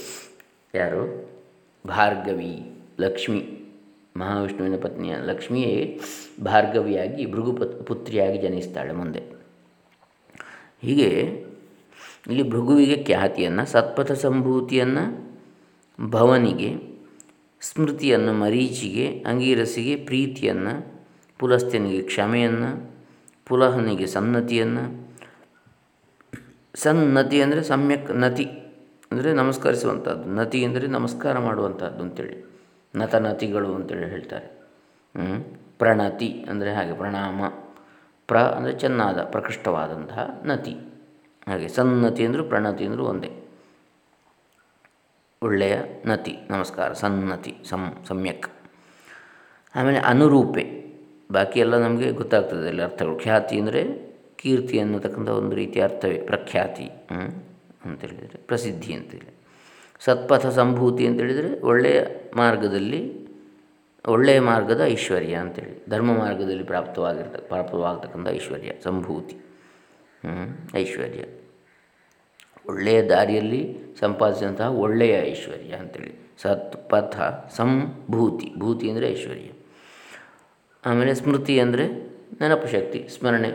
[SPEAKER 1] ಯಾರು? ಭಾರ್ಗವಿ, ಲಕ್ಷ್ಮಿ. ಮಹಾವಿಷ್ಣುವಿನ ಪತ್ನಿಯ ಲಕ್ಷ್ಮಿಯೇ ಭಾರ್ಗವಿಯಾಗಿ ಭೃಗು ಪುತ್ರಿಯಾಗಿ ಜನಿಸ್ತಾಳೆ ಮುಂದೆ. ಹೀಗೆ ಇಲ್ಲಿ ಭೃಗುವಿಗೆ ಖ್ಯಾತಿಯನ್ನು, ಸತ್ಪಥ ಸಂಭೂತಿಯನ್ನು, ಭವನಿಗೆ, ಸ್ಮೃತಿಯನ್ನು, ಮರೀಚಿಗೆ, ಅಂಗೀರಸಿಗೆ, ಪ್ರೀತಿಯನ್ನು, ಪುಲಸ್ತ್ಯನಿಗೆ ಕ್ಷಮೆಯನ್ನು, ಪುಲಹನಿಗೆ ಸನ್ನತಿಯನ್ನು, ಸನ್ನತಿ ಅಂದರೆ ಸಮ್ಯಕ್ ನತಿ, ಅಂದರೆ ನಮಸ್ಕರಿಸುವಂಥದ್ದು ನತಿ ಅಂದರೆ ನಮಸ್ಕಾರ ಮಾಡುವಂಥದ್ದು ಅಂತೇಳಿ. ನತನತಿಗಳು ಅಂತೇಳಿ ಹೇಳ್ತಾರೆ. ಪ್ರಣತಿ ಅಂದರೆ ಹಾಗೆ ಪ್ರಣಾಮ. ಪ್ರ ಅಂದರೆ ಚೆನ್ನಾದ, ಪ್ರಕೃಷ್ಟವಾದಂತಹ ನತಿ. ಹಾಗೆ ಸನ್ನತಿ ಅಂದರೂ ಪ್ರಣತಿ ಅಂದರೂ ಒಂದೇ. ಒಳ್ಳೆಯ ನತಿ, ನಮಸ್ಕಾರ, ಸನ್ನತಿ, ಸಂ, ಸಮ್ಯಕ್. ಆಮೇಲೆ ಅನುರೂಪೆ. ಬಾಕಿ ಎಲ್ಲ ನಮಗೆ ಗೊತ್ತಾಗ್ತದೆ ಅಲ್ಲಿ ಅರ್ಥಗಳು. ಖ್ಯಾತಿ ಅಂದರೆ ಕೀರ್ತಿ ಅನ್ನತಕ್ಕಂಥ ಒಂದು ರೀತಿಯ ಅರ್ಥವೇ. ಪ್ರಖ್ಯಾತಿ ಅಂತೇಳಿದರೆ ಪ್ರಸಿದ್ಧಿ ಅಂತೇಳಿ. ಸತ್ಪಥ ಸಂಭೂತಿ ಅಂತೇಳಿದರೆ ಒಳ್ಳೆಯ ಮಾರ್ಗದಲ್ಲಿ, ಒಳ್ಳೆಯ ಮಾರ್ಗದ ಐಶ್ವರ್ಯ ಅಂತೇಳಿ, ಧರ್ಮ ಮಾರ್ಗದಲ್ಲಿ ಪ್ರಾಪ್ತವಾಗಿರ್ತ, ಪ್ರಾಪ್ತವಾಗತಕ್ಕಂಥ ಐಶ್ವರ್ಯ, ಸಂಭೂತಿ. ಐಶ್ವರ್ಯ. ಒಳ್ಳೆಯ ದಾರಿಯಲ್ಲಿ ಸಂಪಾದಿಸಿದಂತಹ ಒಳ್ಳೆಯ ಐಶ್ವರ್ಯ ಅಂತೇಳಿ. ಸತ್ಪಥ ಸಂಭೂತಿ, ಭೂತಿ ಅಂದರೆ ಐಶ್ವರ್ಯ. ಆಮೇಲೆ ಸ್ಮೃತಿ ಅಂದರೆ ನೆನಪು ಶಕ್ತಿ, ಸ್ಮರಣೆ,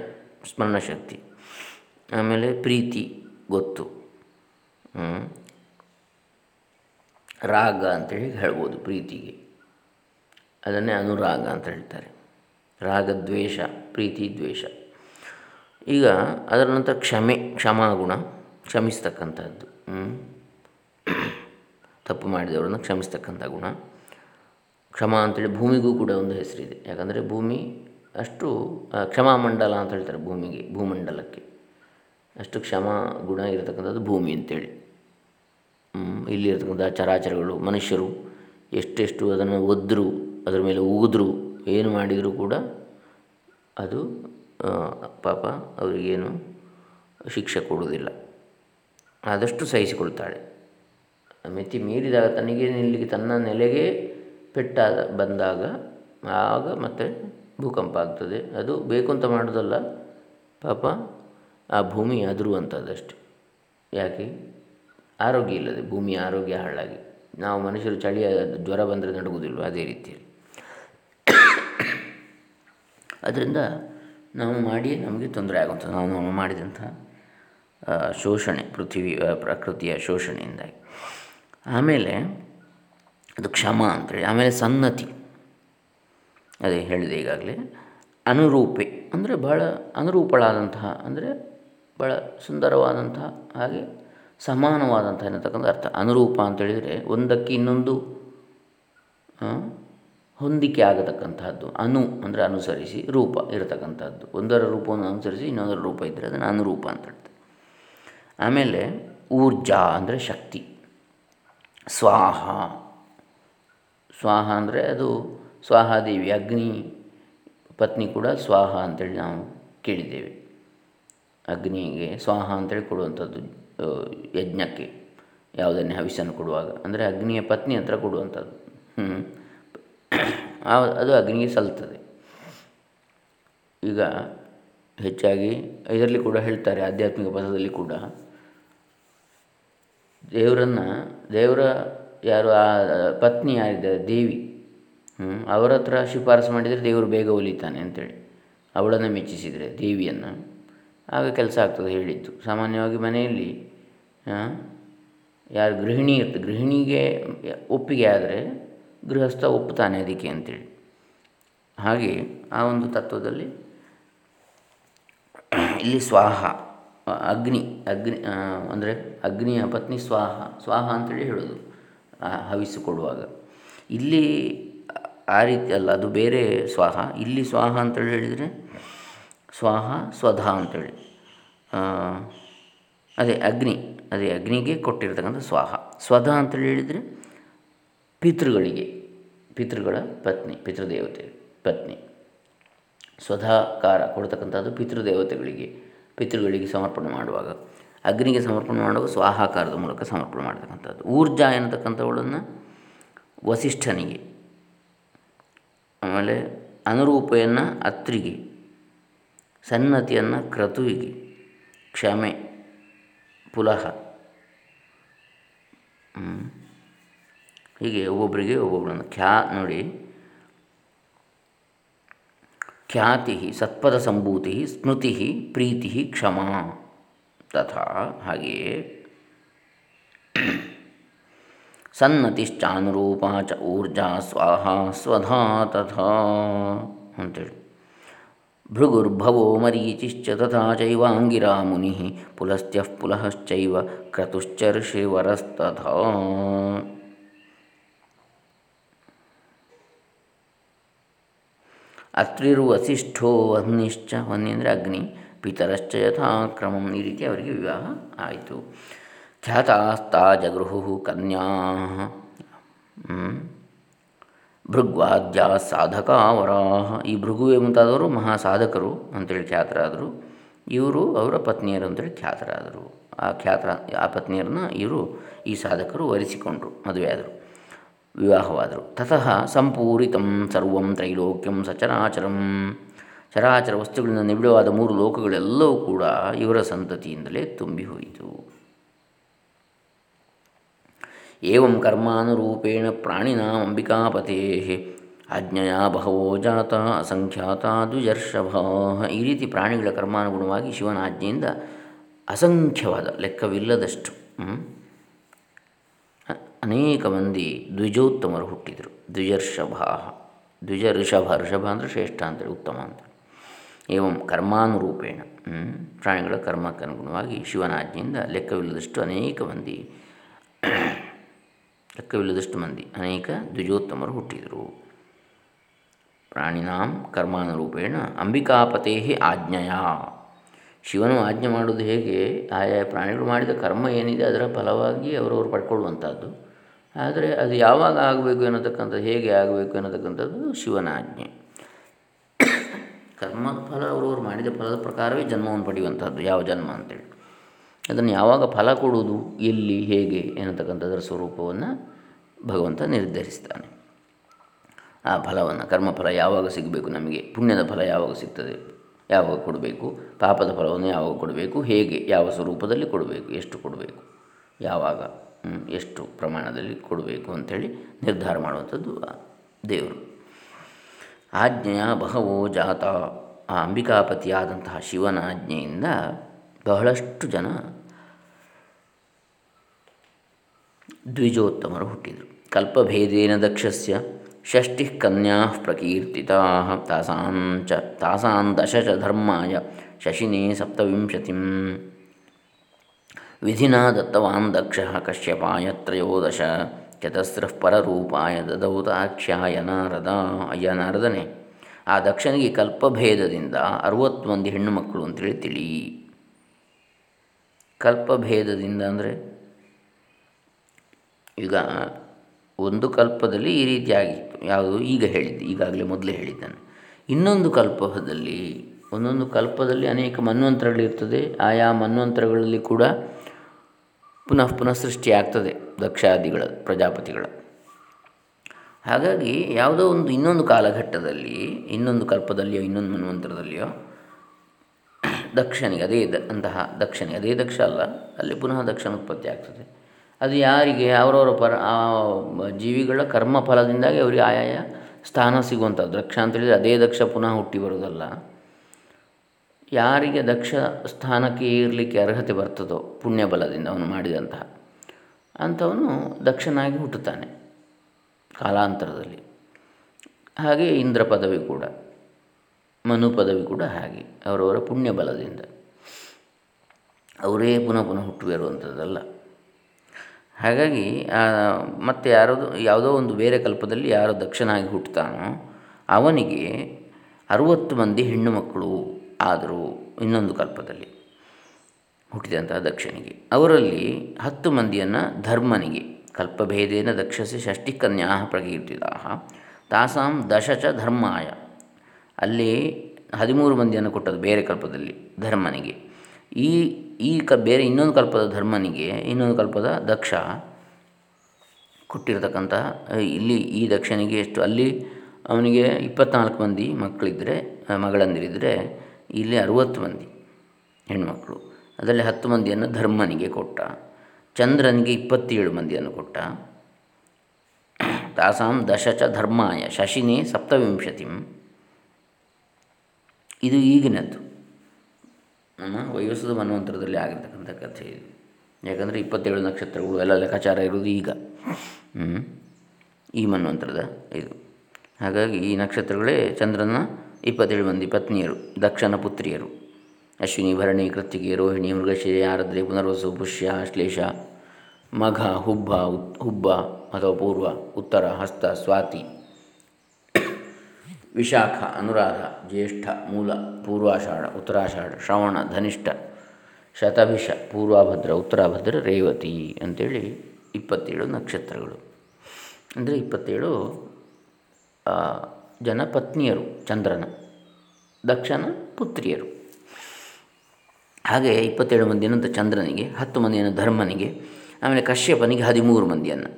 [SPEAKER 1] ಸ್ಮರಣ ಶಕ್ತಿ. ಆಮೇಲೆ ಪ್ರೀತಿ, ಗೊತ್ತು. ರಾಗ ಅಂತೇಳಿ ಹೇಳ್ಬೋದು ಪ್ರೀತಿಗೆ. ಅದನ್ನೇ ಅನುರಾಗ ಅಂತ ಹೇಳ್ತಾರೆ. ರಾಗದ್ವೇಷ, ಪ್ರೀತಿ ದ್ವೇಷ. ಈಗ ಅದರ ನಂತರ ಕ್ಷಮೆ, ಕ್ಷಮಾಗುಣ, ಕ್ಷಮಿಸ್ತಕ್ಕಂಥದ್ದು. ತಪ್ಪು ಮಾಡಿದವರನ್ನು ಕ್ಷಮಿಸ್ತಕ್ಕಂಥ ಗುಣ. ಕ್ಷಮ ಅಂತೇಳಿ ಭೂಮಿಗೂ ಕೂಡ ಒಂದು ಹೆಸರಿದೆ. ಯಾಕಂದರೆ ಭೂಮಿ ಅಷ್ಟು ಕ್ಷಮಾ ಮಂಡಲ ಅಂತ ಹೇಳ್ತಾರೆ ಭೂಮಿಗೆ, ಭೂಮಂಡಲಕ್ಕೆ. ಅಷ್ಟು ಕ್ಷಮಾ ಗುಣ ಇರತಕ್ಕಂಥದ್ದು ಭೂಮಿ ಅಂತೇಳಿ. ಇಲ್ಲಿ ಇರತಕ್ಕಂಥ ಚರಾಚರಗಳು, ಮನುಷ್ಯರು ಎಷ್ಟೆಷ್ಟು ಅದನ್ನು ಒದ್ದರು ಅದರ ಮೇಲೆ ಉಗಿದ್ರು, ಏನು ಮಾಡಿದರೂ ಕೂಡ ಅದು ಪಾಪ ಅವರಿಗೇನು ಶಿಕ್ಷೆ ಕೊಡುವುದಿಲ್ಲ. ಆದಷ್ಟು ಸಹಿಸಿಕೊಳ್ತಾಳೆ. ಮಿತಿ ಮೀರಿದಾಗ ತನಗೆ ನಿಲ್ಲಿಗೆ ತನ್ನ ನೆಲೆಗೆ ಪೆಟ್ಟಾದ, ಬಂದಾಗ ಆಗ ಮತ್ತೆ ಭೂಕಂಪ ಆಗ್ತದೆ. ಅದು ಬೇಕು ಅಂತ ಮಾಡೋದಲ್ಲ ಪಾಪ ಆ ಭೂಮಿ ಅದುರುವಂಥದ್ದಷ್ಟೆ ಯಾಕೆ? ಆರೋಗ್ಯ ಇಲ್ಲದೆ, ಭೂಮಿಯ ಆರೋಗ್ಯ ಹಾಳಾಗಿ, ನಾವು ಮನುಷ್ಯರು ಚಳಿಯ ಜ್ವರ ಬಂದರೆ ನಡುಗುವುದಿಲ್ಲ ಅದೇ ರೀತಿಯಲ್ಲಿ. ಅದರಿಂದ ನಾವು ಮಾಡಿ ನಮಗೆ ತೊಂದರೆ ಆಗುವಂಥ ನಾವು ನಾವು ಮಾಡಿದಂಥ ಶೋಷಣೆ, ಪೃಥ್ವಿ ಪ್ರಕೃತಿಯ ಶೋಷಣೆಯಿಂದಾಗಿ. ಆಮೇಲೆ ಅದು ಕ್ಷಮ ಅಂತೇಳಿ ಆಮೇಲೆ ಸನ್ನತಿ. ಅದೇ ಹೇಳಿದೆ ಈಗಾಗಲೇ. ಅನುರೂಪೆ ಅಂದರೆ ಬಹಳ ಅನುರೂಪಳಾದಂತಹ, ಅಂದರೆ ಭಾಳ ಸುಂದರವಾದಂತಹ ಹಾಗೆ ಸಮಾನವಾದಂಥ ಏನತಕ್ಕಂಥ ಅರ್ಥ. ಅನುರೂಪ ಅಂತೇಳಿದರೆ ಒಂದಕ್ಕೆ ಇನ್ನೊಂದು ಹೊಂದಿಕೆ ಆಗತಕ್ಕಂತಹದ್ದು. ಅನು ಅಂದರೆ ಅನುಸರಿಸಿ ರೂಪ ಇರತಕ್ಕಂಥದ್ದು ಒಂದರ ರೂಪವನ್ನು ಅನುಸರಿಸಿ ಇನ್ನೊಂದರ ರೂಪ ಇದ್ದರೆ ಅದನ್ನು ಅನುರೂಪ ಅಂತ ಹೇಳ್ತಾರೆ. ಆಮೇಲೆ ಊರ್ಜಾ ಅಂದರೆ ಶಕ್ತಿ. ಸ್ವಾಹ. ಸ್ವಾಹ ಅಂದರೆ ಅದು ಸ್ವಾಹಾದೇವಿ, ಅಗ್ನಿ ಪತ್ನಿ ಕೂಡ ಸ್ವಾಹ ಅಂತೇಳಿ ನಾವು ಕೇಳಿದ್ದೇವೆ. ಅಗ್ನಿಗೆ ಸ್ವಾಹ ಅಂತೇಳಿ ಕೊಡುವಂಥದ್ದು. ಯಜ್ಞಕ್ಕೆ ಯಾವುದನ್ನೇ ಹವಿಸನ್ನು ಕೊಡುವಾಗ. ಅಂದರೆ ಅಗ್ನಿಯ ಪತ್ನಿ ಹತ್ರ ಕೊಡುವಂಥದ್ದು. ಹ್ಞೂ ಅದು ಅಗ್ನಿಗೆ ಸಲ್ತದೆ. ಈಗ ಹೆಚ್ಚಾಗಿ ಇದರಲ್ಲಿ ಕೂಡ ಹೇಳ್ತಾರೆ, ಆಧ್ಯಾತ್ಮಿಕ ಪದದಲ್ಲಿ ಕೂಡ. ದೇವರನ್ನು, ದೇವರ ಯಾರು, ಆ ಪತ್ನಿ ಯಾರಿದ್ದಾರೆ? ದೇವಿ. ಅವರ ಹತ್ರ ಶಿಫಾರಸು ಮಾಡಿದರೆ ದೇವರು ಬೇಗ ಒಲಿತಾನೆ ಅಂತೇಳಿ. ಅವಳನ್ನು ಮೆಚ್ಚಿಸಿದರೆ ದೇವಿಯನ್ನು. ಆಗ ಕೆಲಸ ಆಗ್ತದೆ ಹೇಳಿದ್ದು. ಸಾಮಾನ್ಯವಾಗಿ ಮನೆಯಲ್ಲಿ ಯಾರು ಗೃಹಿಣಿ ಇರ್ತದೆ ಗೃಹಿಣಿಗೆ ಒಪ್ಪಿಗೆ ಆದರೆ ಗೃಹಸ್ಥ ಒಪ್ಪುತ್ತಾನೆ ಅದಕ್ಕೆ ಅಂತೇಳಿ. ಹಾಗೆ ಆ ಒಂದು ತತ್ವದಲ್ಲಿ ಇಲ್ಲಿ ಸ್ವಾಹ, ಅಗ್ನಿ ಅಗ್ನಿ ಅಂದರೆ ಅಗ್ನಿಯ ಪತ್ನಿ ಸ್ವಾಹ ಸ್ವಾಹ ಅಂತೇಳಿ ಹೇಳೋದು ಹವಿಸಿಕೊಡುವಾಗ ಇಲ್ಲಿ ಆ ರೀತಿ ಅಲ್ಲ, ಅದು ಬೇರೆ ಸ್ವಾಹ. ಇಲ್ಲಿ ಸ್ವಾಹ ಅಂತೇಳಿ ಹೇಳಿದರೆ ಸ್ವಾಹ, ಸ್ವಧ ಅಂತೇಳಿ. ಅದೇ ಅಗ್ನಿ. ಅದೇ ಅಗ್ನಿಗೆ ಕೊಟ್ಟಿರ್ತಕ್ಕಂಥ ಸ್ವಾಹ. ಸ್ವಧ ಅಂತೇಳಿ ಹೇಳಿದರೆ ಪಿತೃಗಳಿಗೆ, ಪಿತೃಗಳ ಪತ್ನಿ, ಪಿತೃದೇವತೆ, ಪತ್ನಿ. ಸ್ವಧಾಕಾರ ಕೊಡ್ತಕ್ಕಂಥದ್ದು ಪಿತೃದೇವತೆಗಳಿಗೆ, ಪಿತೃಗಳಿಗೆ ಸಮರ್ಪಣೆ ಮಾಡುವಾಗ. ಅಗ್ನಿಗೆ ಸಮರ್ಪಣೆ ಮಾಡುವಾಗ ಸ್ವಾಹಾಕಾರದ ಮೂಲಕ ಸಮರ್ಪಣೆ ಮಾಡ್ತಕ್ಕಂಥದ್ದು. ಊರ್ಜಾ ಎನ್ನತಕ್ಕಂಥವುಗಳನ್ನು ವಸಿಷ್ಠನಿಗೆ, ಆಮೇಲೆ ಅನುರೂಪೆಯನ್ನು ಅತ್ರಿಗೆ, ಸನ್ನತಿಯನ್ನು ಕ್ರತುವಿಗೆ, ಕ್ಷಮೆ ಪುಲಹ. ಹೀಗೆ ಒಬ್ಬೊಬ್ಬರಿಗೆ ಒಬ್ಬೊಬ್ಬರನ್ನು ಖ್ಯಾ ನೋಡಿ. ಖ್ಯಾತಿ ಸತ್ಪದ ಸಂಭೂತಿ ಸ್ಮೃತಿ ಪ್ರೀತಿ ಕ್ಷಮಾ. ತಥಾ ಹಾಗೆಯೇ. ಸನ್ನತಿಶ್ಚಾನುರೂಪ ಚ ಊರ್ಜಾ ಸ್ವಾಹ ಸ್ವಧಾ ತಥಾ ಅಂತೇಳಿ ಭೃಗುರ್ಭವೋ ಮರೀಚಿಶ್ಚ ತಥಾ ಚೈವಾಂಗಿರಾ ಮುನಿ ಪುಲಸ್ತ್ಯಃ ಪುಲಶ್ಚೈವ ಕ್ರತುಶ್ಚರ್ಷಿವರಸ್ತಥಾ ಅತ್ರಿರು ವಸಿಷ್ಠೋ ವಹ್ನಿಶ್ಚ ವಹ್ನಿ ಅಂದರೆ ಅಗ್ನಿ ಪಿತರಶ್ಚ ಯಥಾಕ್ರಮಂ ಈ ರೀತಿ ಅವರಿಗೆ ವಿವಾಹ ಆಯಿತು ಖ್ಯಾತಾಸ್ತಾ ಜಗೃಹು ಕನ್ಯಾ ಭೃಗ್ವಾದ್ಯ ಸಾಧಕಾವರಾಹ ಈ ಭೃಗುವೆ ಮುಂತಾದವರು ಮಹಾ ಸಾಧಕರು ಅಂತೇಳಿ ಖ್ಯಾತರಾದರು. ಇವರು ಅವರ ಪತ್ನಿಯರು ಅಂತೇಳಿ ಖ್ಯಾತರಾದರು. ಆ ಖ್ಯಾತ, ಆ ಪತ್ನಿಯರನ್ನ ಇವರು ಈ ಸಾಧಕರು ವರಿಸಿಕೊಂಡರು, ಮದುವೆಯಾದರು, ವಿವಾಹವಾದರು. ತತಃ ಸಂಪೂರಿತಂ ಸರ್ವಂ ತ್ರೈಲೋಕ್ಯಂ ಸಚರಾಚರಂ. ಚರಾಚರ ವಸ್ತುಗಳಿಂದ ನಿಬಿಡವಾದ ಮೂರು ಲೋಕಗಳೆಲ್ಲವೂ ಕೂಡ ಇವರ ಸಂತತಿಯಿಂದಲೇ ತುಂಬಿ ಹೋಯಿತು ಏವಂ ಕರ್ಮಾನುರೂಪೇಣ ಪ್ರಾಣಿನಾಂ ಅಂಬಿಕಾಪತೇ ಆಜ್ಞೆಯ ಬಹವೋ ಜಾತ ಅಸಂಖ್ಯಾತ ದ್ವಿಜರ್ಷಭ ಈ ರೀತಿ ಪ್ರಾಣಿಗಳ ಕರ್ಮಾನುಗುಣವಾಗಿ ಶಿವನ ಆಜ್ಞೆಯಿಂದ ಅಸಂಖ್ಯವಾದ, ಲೆಕ್ಕವಿಲ್ಲದಷ್ಟು ಅನೇಕ ಮಂದಿ ದ್ವಿಜೋತ್ತಮರು ಹುಟ್ಟಿದರು. ದ್ವಿಜರ್ಷಭ ದ್ವಿಜ ಋಷಭ ಋಷಭ ಅಂದರೆ ಶ್ರೇಷ್ಠ ಅಂತೇಳಿ ಉತ್ತಮ ಅಂತ ಏವಂ ಕರ್ಮಾನುರೂಪೇಣ ಪ್ರಾಣಿಗಳ ಕರ್ಮಕ್ಕನುಗುಣವಾಗಿ ಶಿವನಾಜ್ಞೆಯಿಂದ ಲೆಕ್ಕವಿಲ್ಲದಷ್ಟು ಅನೇಕ ಮಂದಿ ಲೆಕ್ಕವಿಲ್ಲದಷ್ಟು ಮಂದಿ ಅನೇಕ ದ್ವಿಜೋತ್ತಮರು ಹುಟ್ಟಿದರು. ಪ್ರಾಣಿನಾಂ ಕರ್ಮಾನುರೂಪೇಣ ಅಂಬಿಕಾಪತೇ ಆಜ್ಞೆಯ. ಶಿವನು ಆಜ್ಞೆ ಮಾಡುವುದು ಹೇಗೆ? ಆಯಾ ಪ್ರಾಣಿಗಳು ಮಾಡಿದ ಕರ್ಮ ಏನಿದೆ ಅದರ ಫಲವಾಗಿ ಅವರವರು ಪಡ್ಕೊಳ್ಳುವಂಥದ್ದು. ಆದರೆ ಅದು ಯಾವಾಗ ಆಗಬೇಕು ಅನ್ನತಕ್ಕಂಥದ್ದು ಹೇಗೆ ಆಗಬೇಕು ಅನ್ನತಕ್ಕಂಥದ್ದು ಶಿವನ ಆಜ್ಞೆ. ಕರ್ಮ ಫಲ ಅವರವರು ಮಾಡಿದ ಫಲದ ಪ್ರಕಾರವೇ ಜನ್ಮವನ್ನು ಪಡೆಯುವಂಥದ್ದು, ಯಾವ ಜನ್ಮ ಅಂತೇಳಿ. ಅದನ್ನು ಯಾವಾಗ ಫಲ ಕೊಡುವುದು, ಎಲ್ಲಿ, ಹೇಗೆ ಎನ್ನತಕ್ಕಂಥದ್ದರ ಸ್ವರೂಪವನ್ನು ಭಗವಂತ ನಿರ್ಧರಿಸ್ತಾನೆ. ಆ ಫಲವನ್ನು, ಕರ್ಮಫಲ ಯಾವಾಗ ಸಿಗಬೇಕು ನಮಗೆ, ಪುಣ್ಯದ ಫಲ ಯಾವಾಗ ಸಿಗ್ತದೆ, ಯಾವಾಗ ಕೊಡಬೇಕು, ಪಾಪದ ಫಲವನ್ನು ಯಾವಾಗ ಕೊಡಬೇಕು, ಹೇಗೆ, ಯಾವ ಸ್ವರೂಪದಲ್ಲಿ ಕೊಡಬೇಕು, ಎಷ್ಟು ಕೊಡಬೇಕು, ಯಾವಾಗ ಎಷ್ಟು ಪ್ರಮಾಣದಲ್ಲಿ ಕೊಡಬೇಕು ಅಂಥೇಳಿ ನಿರ್ಧಾರ ಮಾಡುವಂಥದ್ದು ದೇವರು. ಆಜ್ಞೆಯ ಬಹವೋ ಜಾತ, ಆ ಅಂಬಿಕಾಪತಿಯಾದಂತಹ ಶಿವನ ಆಜ್ಞೆಯಿಂದ ಬಹಳಷ್ಟು ಜನ ದ್ವಿಜೋತ್ತಮರು ಹುಟ್ಟಿದರು. ಕಲ್ಪಭೇದೇನ ದಕ್ಷಸ್ಯ ಷಷ್ಟಿ ಕನ್ಯಾ ಪ್ರಕೀರ್ತಿತಾ ಚ ತಾಸಾಂ ದಶ ಚ ಧರ್ಮಾಯ ಶಶಿನೇ ಸಪ್ತವಿಂಶತಿಂ. ವಿಧಿನಾ ದತ್ತವಾನ್ ದಕ್ಷ ಕಶ್ಯಪಾಯ ತ್ರಯೋದಶ ಚತಸ್ರಃ ಪರರೂಪಾಯ ದದೌತಾಕ್ಷ್ಯಾಯ ನಾರದ ಅಯ್ಯ ನಾರದನೆ, ಆ ದಕ್ಷನಿಗೆ ಕಲ್ಪಭೇದದಿಂದ ಅರುವತ್ತು ಮಂದಿ ಹೆಣ್ಣು ಮಕ್ಕಳು ಅಂತೇಳಿ ತಿಳಿ. ಕಲ್ಪಭೇದದಿಂದ ಅಂದರೆ ಈಗ ಒಂದು ಕಲ್ಪದಲ್ಲಿ ಈ ರೀತಿಯಾಗಿ ಯಾವುದು ಈಗ ಹೇಳಿದ್ದು, ಈಗಾಗಲೇ ಮೊದಲೇ ಹೇಳಿದ್ದಾನೆ ಇನ್ನೊಂದು ಕಲ್ಪದಲ್ಲಿ, ಒಂದೊಂದು ಕಲ್ಪದಲ್ಲಿ ಅನೇಕ ಮನ್ವಂತರಗಳಿರ್ತದೆ. ಆಯಾ ಮನ್ವಂತರಗಳಲ್ಲಿ ಕೂಡ ಪುನಃ ಪುನಃ ಸೃಷ್ಟಿಯಾಗ್ತದೆ ದಕ್ಷಾದಿಗಳ, ಪ್ರಜಾಪತಿಗಳ. ಹಾಗಾಗಿ ಯಾವುದೋ ಒಂದು ಇನ್ನೊಂದು ಕಾಲಘಟ್ಟದಲ್ಲಿ, ಇನ್ನೊಂದು ಕಲ್ಪದಲ್ಲಿಯೋ, ಇನ್ನೊಂದು ಮನ್ವಂತರದಲ್ಲಿಯೋ, ದಕ್ಷನಿಗೆ, ಅದೇ ದ, ಅಂತಹ ದಕ್ಷನಿಗೆ, ಅದೇ ದಕ್ಷ ಅಲ್ಲ, ಅಲ್ಲಿ ಪುನಃ ದಕ್ಷನ ಉತ್ಪತ್ತಿ ಆಗ್ತದೆ. ಅದು ಯಾರಿಗೆ, ಅವರವರ ಪರ ಜೀವಿಗಳ ಕರ್ಮ ಫಲದಿಂದಾಗಿ ಅವರಿಗೆ ಆಯಾಯ ಸ್ಥಾನ ಸಿಗುವಂಥದ್ದು. ದಕ್ಷ ಅಂತೇಳಿದರೆ ಅದೇ ದಕ್ಷ ಪುನಃ ಹುಟ್ಟಿ ಬರೋದಲ್ಲ ಯಾರಿಗೆ ದಕ್ಷ ಸ್ಥಾನಕ್ಕೆ ಇರಲಿಕ್ಕೆ ಅರ್ಹತೆ ಬರ್ತದೋ ಪುಣ್ಯ ಬಲದಿಂದ ಅವನು ಮಾಡಿದಂತಹ, ಅಂಥವನು ದಕ್ಷನಾಗಿ ಹುಟ್ಟುತ್ತಾನೆ ಕಾಲಾಂತರದಲ್ಲಿ. ಹಾಗೆ ಇಂದ್ರ ಪದವಿ ಕೂಡ, ಮನು ಪದವಿ ಕೂಡ ಹಾಗೆ, ಅವರವರ ಪುಣ್ಯ ಬಲದಿಂದ ಅವರೇ ಪುನಃ ಪುನಃ ಹುಟ್ಟು ಬರುವಂಥದ್ದಲ್ಲ. ಹಾಗಾಗಿ ಮತ್ತು ಯಾರದು, ಯಾವುದೋ ಒಂದು ಬೇರೆ ಕಲ್ಪದಲ್ಲಿ ಯಾರು ದಕ್ಷನಾಗಿ ಹುಟ್ಟುತ್ತಾನೋ ಅವನಿಗೆ ಅರುವತ್ತು ಮಂದಿ ಹೆಣ್ಣು ಮಕ್ಕಳು ಆದರೂ ಇನ್ನೊಂದು ಕಲ್ಪದಲ್ಲಿ ಹುಟ್ಟಿದಂತಹ ದಕ್ಷನಿಗೆ. ಅವರಲ್ಲಿ ಹತ್ತು ಮಂದಿಯನ್ನು ಧರ್ಮನಿಗೆ, ಕಲ್ಪಭೇದೇನ ದಕ್ಷಸಿ ಷಷ್ಠಿ ಕನ್ಯಾ ಪ್ರಕೀರ್ತಿದ ತಾಸಾಂ ದಶ ಚ ಧರ್ಮಾಯ. ಅಲ್ಲಿ ಹದಿಮೂರು ಮಂದಿಯನ್ನು ಕೊಟ್ಟದ್ದು ಬೇರೆ ಕಲ್ಪದಲ್ಲಿ ಧರ್ಮನಿಗೆ. ಈ ಈ ಕ, ಬೇರೆ ಇನ್ನೊಂದು ಕಲ್ಪದ ಧರ್ಮನಿಗೆ, ಇನ್ನೊಂದು ಕಲ್ಪದ ದಕ್ಷ ಕೊಟ್ಟಿರತಕ್ಕಂತಹ ಇಲ್ಲಿ ಈ ದಕ್ಷನಿಗೆ ಎಷ್ಟು, ಅಲ್ಲಿ ಅವನಿಗೆ ಇಪ್ಪತ್ನಾಲ್ಕು ಮಂದಿ ಮಕ್ಕಳಿದ್ದರೆ ಮಗಳಂದಿರಿದ್ದರೆ ಇಲ್ಲಿ ಅರುವತ್ತು ಮಂದಿ ಹೆಣ್ಮಕ್ಕಳು ಅದರಲ್ಲಿ ಹತ್ತು ಮಂದಿಯನ್ನು ಧರ್ಮನಿಗೆ ಕೊಟ್ಟ. ಚಂದ್ರನಿಗೆ ಇಪ್ಪತ್ತೇಳು ಮಂದಿಯನ್ನು ಕೊಟ್ಟ. ತಾಸಾಂ ದಶಚ ಧರ್ಮಾಯ ಶಶಿನೇ ಸಪ್ತವಿಂಶತಿಂ. ಇದು ಈಗಿನದ್ದು. ನಮ್ಮ ವಯಸ್ಸದ ಮನ್ವಂತರದಲ್ಲಿ ಆಗಿರ್ತಕ್ಕಂಥ ಕಥೆ ಇದು. ಯಾಕಂದರೆ ಇಪ್ಪತ್ತೇಳು ನಕ್ಷತ್ರಗಳು ಎಲ್ಲ ಲೆಕ್ಕಾಚಾರ ಇರೋದು ಈಗ. ಈ ಮನ್ವಂತರದ ಇದು. ಹಾಗಾಗಿ ಈ ನಕ್ಷತ್ರಗಳೇ ಚಂದ್ರನ ಇಪ್ಪತ್ತೇಳು ಮಂದಿ ಪತ್ನಿಯರು, ದಕ್ಷನ ಪುತ್ರಿಯರು. ಅಶ್ವಿನಿ, ಭರಣಿ ಕೃತ್ತಿಗೆ ರೋಹಿಣಿ, ಮೃಗಶಿರೆ ಆರದ್ರೆ ಪುನರ್ವಸು, ಪುಷ್ಯ, ಶ್ಲೇಷ, ಮಘ, ಹುಬ್ಬ ಹುಬ್ಬ ಅಥವಾ ಪೂರ್ವ, ಉತ್ತರ, ಹಸ್ತ, ಸ್ವಾತಿ. ವಿಶಾಖ, ಅನುರಾಧ, ಜ್ಯೇಷ್ಠ, ಮೂಲ, ಪೂರ್ವಾಷಾಢ, ಉತ್ತರಾಷಾಢ, ಶ್ರವಣ, ಧನಿಷ್ಠ, ಶತಭಿಷ, ಪೂರ್ವಭದ್ರ, ಉತ್ತರಾಭದ್ರ, ರೇವತಿ ಅಂಥೇಳಿ ಇಪ್ಪತ್ತೇಳು ನಕ್ಷತ್ರಗಳು. ಅಂದರೆ ಇಪ್ಪತ್ತೇಳು ಜನ ಪತ್ನಿಯರು ಚಂದ್ರನ, ದಕ್ಷನ ಪುತ್ರಿಯರು. ಹಾಗೆ ಇಪ್ಪತ್ತೇಳು ಮಂದಿಯನ್ನು ಚಂದ್ರನಿಗೆ, ಹತ್ತು ಮಂದಿಯನ್ನು ಧರ್ಮನಿಗೆ, ಆಮೇಲೆ ಕಶ್ಯಪನಿಗೆ ಹದಿಮೂರು ಮಂದಿಯನ್ನು.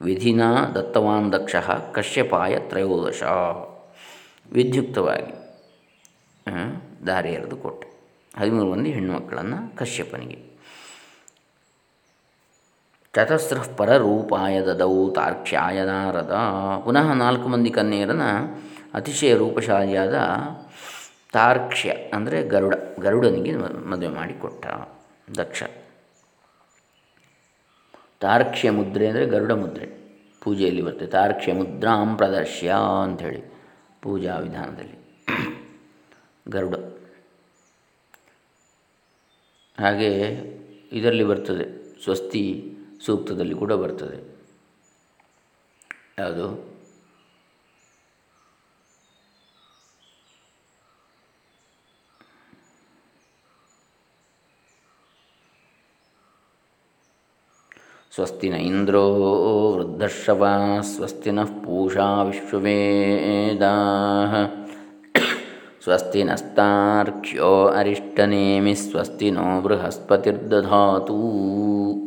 [SPEAKER 1] ವಿಧಿನಾ ದತ್ತವಾನ್ ದಕ್ಷ ಕಶ್ಯಪಾಯ ತ್ರಯೋದಶ. ವಿದ್ಯುಕ್ತವಾಗಿ ದಾರಿ ಎರೆದು ಕೊಟ್ಟೆ ಹದಿಮೂರು ಮಂದಿ ಹೆಣ್ಣುಮಕ್ಕಳನ್ನು ಕಶ್ಯಪನಿಗೆ. ಚತಸ್ರ ಪರರೂಪಾಯ ದದೌ ತಾರ್ಕ್ಷ್ಯಾಯ ನಾರದ. ಪುನಃ ನಾಲ್ಕು ಮಂದಿ ಕನ್ಯೆಯರನ್ನು ಅತಿಶಯ ರೂಪಶಾಲಿಯಾದ ತಾರ್ಕ್ಷ್ಯ, ಅಂದರೆ ಗರುಡ, ಗರುಡನಿಗೆ ಮದುವೆ ಮಾಡಿಕೊಟ್ಟ ದಕ್ಷ. ತಾರ್ಕ್ಷ್ಯ ಮುದ್ರೆ ಅಂದರೆ ಗರುಡ ಮುದ್ರೆ. ಪೂಜೆಯಲ್ಲಿ ಬರ್ತದೆ, ತಾರ್ಕ್ಷ್ಯ ಮುದ್ರಾಂ ಪ್ರದರ್ಶ್ಯ ಅಂಥೇಳಿ. ಪೂಜಾ ವಿಧಾನದಲ್ಲಿ. ಗರುಡ. ಹಾಗೆ ಇದರಲ್ಲಿ ಬರ್ತದೆ ಸ್ವಸ್ತಿ ಸೂಕ್ತದಲ್ಲಿ ಕೂಡ ಬರ್ತದೆ. ಯಾವುದು? ಸ್ವಸ್ತಿ ನ ಇಂದ್ರೋ ವೃದ್ಧಶ್ರವ ಸ್ವಸ್ತಿ ನ ಪೂಷಾ ವಿಶ್ವವೇದಾ ಸ್ವಸ್ತಿ ನಸ್ತಾರ್ಕ್ಷ್ಯೋ ಅರಿಷ್ಟನೇಮಿ ಸ್ವಸ್ತಿ ನೋ ಬೃಹಸ್ಪತಿರ್ದಧಾತು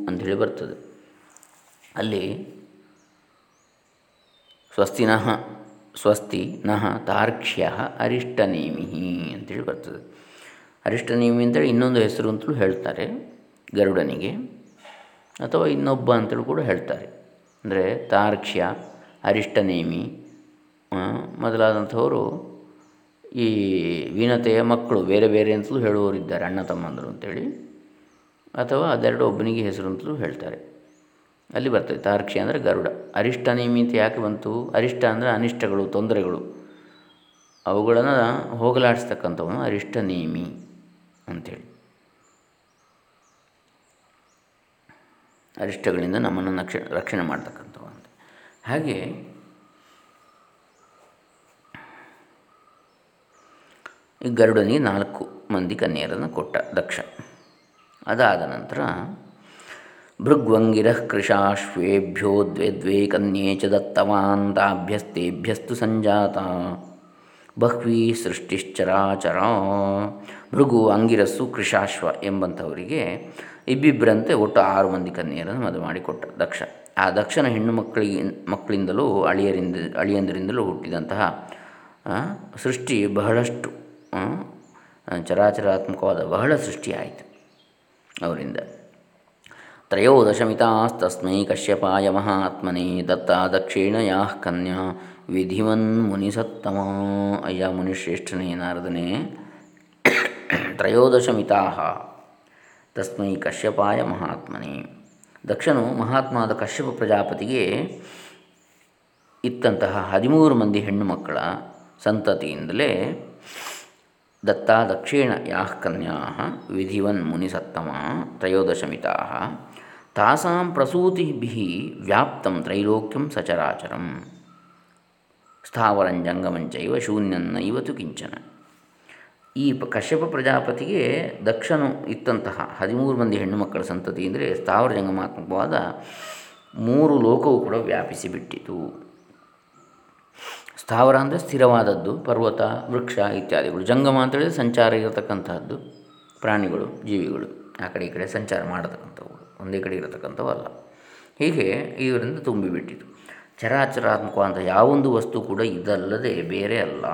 [SPEAKER 1] ಅಂಥೇಳಿ ಬರ್ತದೆ. ಅಲ್ಲಿ ಸ್ವಸ್ತಿನಃ ಸ್ವಸ್ತಿ ನಃ ತಾರ್ಕ್ಷ್ಯ ಅರಿಷ್ಟನೇಮಿ ಅಂತೇಳಿ ಬರ್ತದೆ. ಅರಿಷ್ಟನೇಮಿ ಅಂತೇಳಿ ಇನ್ನೊಂದು ಹೆಸರು ಅಂತಲೂ ಹೇಳ್ತಾರೆ ಗರುಡನಿಗೆ. ಅಥವಾ ಇನ್ನೊಬ್ಬ ಅಂತೇಳಿ ಕೂಡ ಹೇಳ್ತಾರೆ. ಅಂದರೆ ತಾರ್ಕ್ಷ್ಯ, ಅರಿಷ್ಟನೇಮಿ ಮೊದಲಾದಂಥವರು ಈ ವೀಣತೆಯ ಮಕ್ಕಳು, ಬೇರೆ ಬೇರೆ ಅಂತಲೂ ಹೇಳುವವರಿದ್ದಾರೆ, ಅಣ್ಣ ತಮ್ಮಂದರು ಅಂತೇಳಿ. ಅಥವಾ ಅದೆರಡು ಒಬ್ಬನಿಗೆ ಹೆಸರು ಅಂತಲೂ ಹೇಳ್ತಾರೆ. ಅಲ್ಲಿ ಬರ್ತದೆ, ತಾರ್ಕ್ಷ್ಯ ಅಂದರೆ ಗರುಡ. ಅರಿಷ್ಟನೇಮಿ ಅಂತ ಯಾಕೆ ಬಂತು? ಅರಿಷ್ಟ ಅಂದರೆ ಅನಿಷ್ಟಗಳು, ತೊಂದರೆಗಳು. ಅವುಗಳನ್ನು ಹೋಗಲಾಡಿಸ್ತಕ್ಕಂಥವನು ಅರಿಷ್ಟನೇಮಿ ಅಂಥೇಳಿ ಅರಿಷ್ಟಗಳಿಂದ ನಮ್ಮನ್ನು ನಕ್ಷ, ರಕ್ಷಣೆ ಮಾಡ್ತಕ್ಕಂಥವು ಅಂತ ಹಾಗೆ ಈ ಗರುಡನಿಗೆ ನಾಲ್ಕು ಮಂದಿ ಕನ್ಯೆಯರನ್ನು ಕೊಟ್ಟ ದಕ್ಷ. ಅದಾದ ನಂತರ, ಭೃಗ್ವಂಗಿರಃ ಕೃಷಾಶ್ವೇಭ್ಯೋ ದ್ವೇ ದ್ವೇ ಕನ್ಯೆ ಚ ದತ್ತವಾನ್ ತಾಭ್ಯಸ್ತೇಭ್ಯಸ್ತು ಸಂಜಾತ. ಬಹ್ವೀ ಸೃಷ್ಟಿಶ್ಚರಾಚರ. ಭೃಗು ಅಂಗಿರಸ್ಸು ಕೃಷಾಶ್ವ ಎಂಬಂಥವರಿಗೆ ಇಬ್ಬಿಬ್ಬರಂತೆ ಒಟ್ಟು ಆರು ಮಂದಿ ಕನ್ಯೆಯರನ್ನು ಮದುವೆ ಮಾಡಿಕೊಟ್ಟ ದಕ್ಷ. ಆ ದಕ್ಷನ ಹೆಣ್ಣು ಮಕ್ಕಳಿಗೆ ಮಕ್ಕಳಿಂದಲೂ ಅಳಿಯರಿಂದ, ಅಳಿಯಂದರಿಂದಲೂ ಹುಟ್ಟಿದಂತಹ ಸೃಷ್ಟಿ ಬಹಳಷ್ಟು ಚರಾಚರಾತ್ಮಕವಾದ ಬಹಳ ಸೃಷ್ಟಿಯಾಯಿತು ಅವರಿಂದ. ತ್ರಯೋದಶಮಿತಾಸ್ತಸ್ಮೈ ಕಶ್ಯಪಾಯ ಮಹಾತ್ಮನೆ ದತ್ತ ದಕ್ಷಿಣ ಯಾ ಕನ್ಯಾ ವಿಧಿವನ್ ಮುನಿಸತ್ತಮ. ಅಯ್ಯ ಮುನಿಶ್ರೇಷ್ಠನೇ ನಾರದನೇ. ತ್ರಯೋದಶಮಿತಾ ತಸ್ಮೈ ಕಶ್ಯಪಾಯ ಮಹಾತ್ಮನೇ. ದಕ್ಷನು ಮಹಾತ್ಮಾದ ಕಶ್ಯಪ ಪ್ರಜಾಪತಿಗೆ ಇತ್ತಂತಹ ಹದಿಮೂರು ಮಂದಿ ಹೆಣ್ಣು ಮಕ್ಕಳ ಸಂತತಿಯಿಂದಲೇ ದತ್ತ ದಕ್ಷಿಣ ಯಾಹ ಕನ್ಯಾ ವಿಧಿವನ್ ಮುನಿಸತ್ತಮ ತ್ರಯೋದಶಮಿತಾ ತಾಸಾಂ ಪ್ರಸೂತಿಭಿ ವ್ಯಾಪ್ತಂ ತ್ರೈಲೋಕ್ಯಂ ಸಚರಾಚರಂ. ಸ್ಥಾವರಂಜಂಗಮಂಚೈವ ಶೂನ್ಯನ್ನೈವತು ಕಿಂಚನ. ಈ ಕಶ್ಯಪ ಪ್ರಜಾಪತಿಗೆ ದಕ್ಷನು ಇತ್ತಂತಹ ಹದಿಮೂರು ಮಂದಿ ಹೆಣ್ಣು ಮಕ್ಕಳ ಸಂತತಿ ಅಂದರೆ ಸ್ಥಾವರ ಜಂಗಮಾತ್ಮಕವಾದ ಮೂರು ಲೋಕವು ಕೂಡ ವ್ಯಾಪಿಸಿ ಬಿಟ್ಟಿತು ಸ್ಥಾವರ ಅಂದರೆ ಸ್ಥಿರವಾದದ್ದು, ಪರ್ವತ, ವೃಕ್ಷ ಇತ್ಯಾದಿಗಳು. ಜಂಗಮ ಅಂತೇಳಿದರೆ ಸಂಚಾರ ಇರತಕ್ಕಂತಹದ್ದು, ಪ್ರಾಣಿಗಳು, ಜೀವಿಗಳು. ಆ ಕಡೆ ಈ ಕಡೆ ಸಂಚಾರ ಮಾಡತಕ್ಕಂಥವು ಒಂದೇ ಕಡೆ ಇರತಕ್ಕಂಥವಲ್ಲ ಹೀಗೆ ಇದರಿಂದ ತುಂಬಿಬಿಟ್ಟಿತು. ಚರಾಚರಾತ್ಮಕವಾದ ಯಾವೊಂದು ವಸ್ತು ಕೂಡ ಇದಲ್ಲದೆ ಬೇರೆ ಅಲ್ಲ.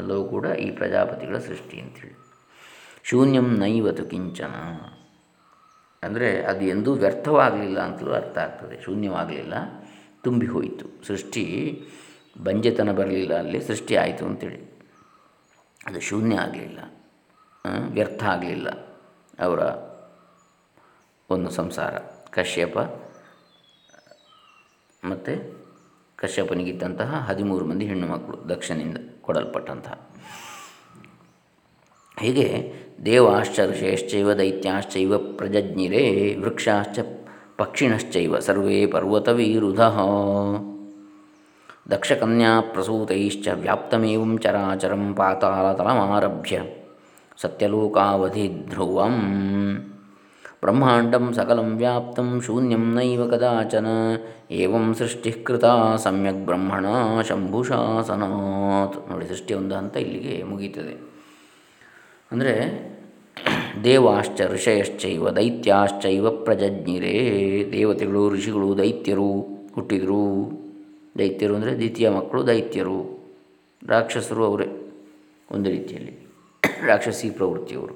[SPEAKER 1] ಎಲ್ಲವೂ ಕೂಡ ಈ ಪ್ರಜಾಪತಿಗಳ ಸೃಷ್ಟಿ ಅಂತೇಳಿ. ಶೂನ್ಯಂ ನೈವತು ಕಿಂಚನ. ಅಂದರೆ ಅದು ಎಂದೂ ವ್ಯರ್ಥವಾಗಲಿಲ್ಲ ಅಂತಲೂ ಅರ್ಥ ಆಗ್ತದೆ. ಶೂನ್ಯವಾಗಲಿಲ್ಲ, ತುಂಬಿ ಹೋಯಿತು. ಸೃಷ್ಟಿ ಬಂಜೆತನ ಬರಲಿಲ್ಲ ಅಲ್ಲಿ, ಸೃಷ್ಟಿ ಆಯಿತು ಅಂತೇಳಿ. ಅದು ಶೂನ್ಯ ಆಗಲಿಲ್ಲ ವ್ಯರ್ಥ ಆಗಲಿಲ್ಲ ಅವರ ಒಂದು ಸಂಸಾರ. ಕಶ್ಯಪ ಮತ್ತು ಕಶ್ಯಪನಿಗಿದ್ದಂತಹ ಹದಿಮೂರು ಮಂದಿ ಹೆಣ್ಣು ಮಕ್ಕಳು ದಕ್ಷನಿಂದ ಕೊಡಲ್ಪಟ್ಟಂತಹ ಹೀಗೆ ದೇವಾಶ್ಚ ಋಷೇಶ್ಚವ ದೈತ್ಯಾಶ್ಚೈವ ಪ್ರಜಜ್ಞಿರೇ ವೃಕ್ಷಾಶ್ಚ ಪಕ್ಷಿಣಶ್ಚೈವ ಸರ್ವೇ ಪರ್ವತವೀರುಧ. ದಕ್ಷಕನ್ಯಾ ಪ್ರಸೂತೈಶ್ಚ ವ್ಯಾಪ್ತಮೇವಂ ಚರಾಚರಂ ಪಾತಾಳತಲಮಾರಭ್ಯ. ಸತ್ಯಲೋಕಾವಧಿ ಧ್ರುವಂ ಬ್ರಹ್ಮಾಂಡಂ ಸಕಲಂ ವ್ಯಾಪ್ತಂ ಶೂನ್ಯಂ ನೈವ ಕದಾಚನ ಏವಂ ಸೃಷ್ಟಿ ಕೃತ ಸಮ್ಯಕ್ ಬ್ರಹ್ಮಣ ಶಂಭುಶಾಸನಾತ್ ನೋಡಿ, ಸೃಷ್ಟಿ ಒಂದು ಹಂತ ಇಲ್ಲಿಗೆ ಮುಗೀತದೆ. ಅಂದರೆ ದೇವಾಶ್ಚ ಋಷಯಶ್ಚೈವ ದೈತ್ಯಾಶ್ಚೈವ ಪ್ರಜಜ್ಞಿರೇ, ದೇವತೆಗಳು, ಋಷಿಗಳು, ದೈತ್ಯರು ಹುಟ್ಟಿದರು. ದೈತ್ಯರು ಅಂದರೆ ದ್ವಿತೀಯ ಮಕ್ಕಳು, ದೈತ್ಯರು. ರಾಕ್ಷಸರು ಅವರೇ, ಒಂದು ರೀತಿಯಲ್ಲಿ. ರಾಕ್ಷಸಿ ಪ್ರವೃತ್ತಿಯವರು.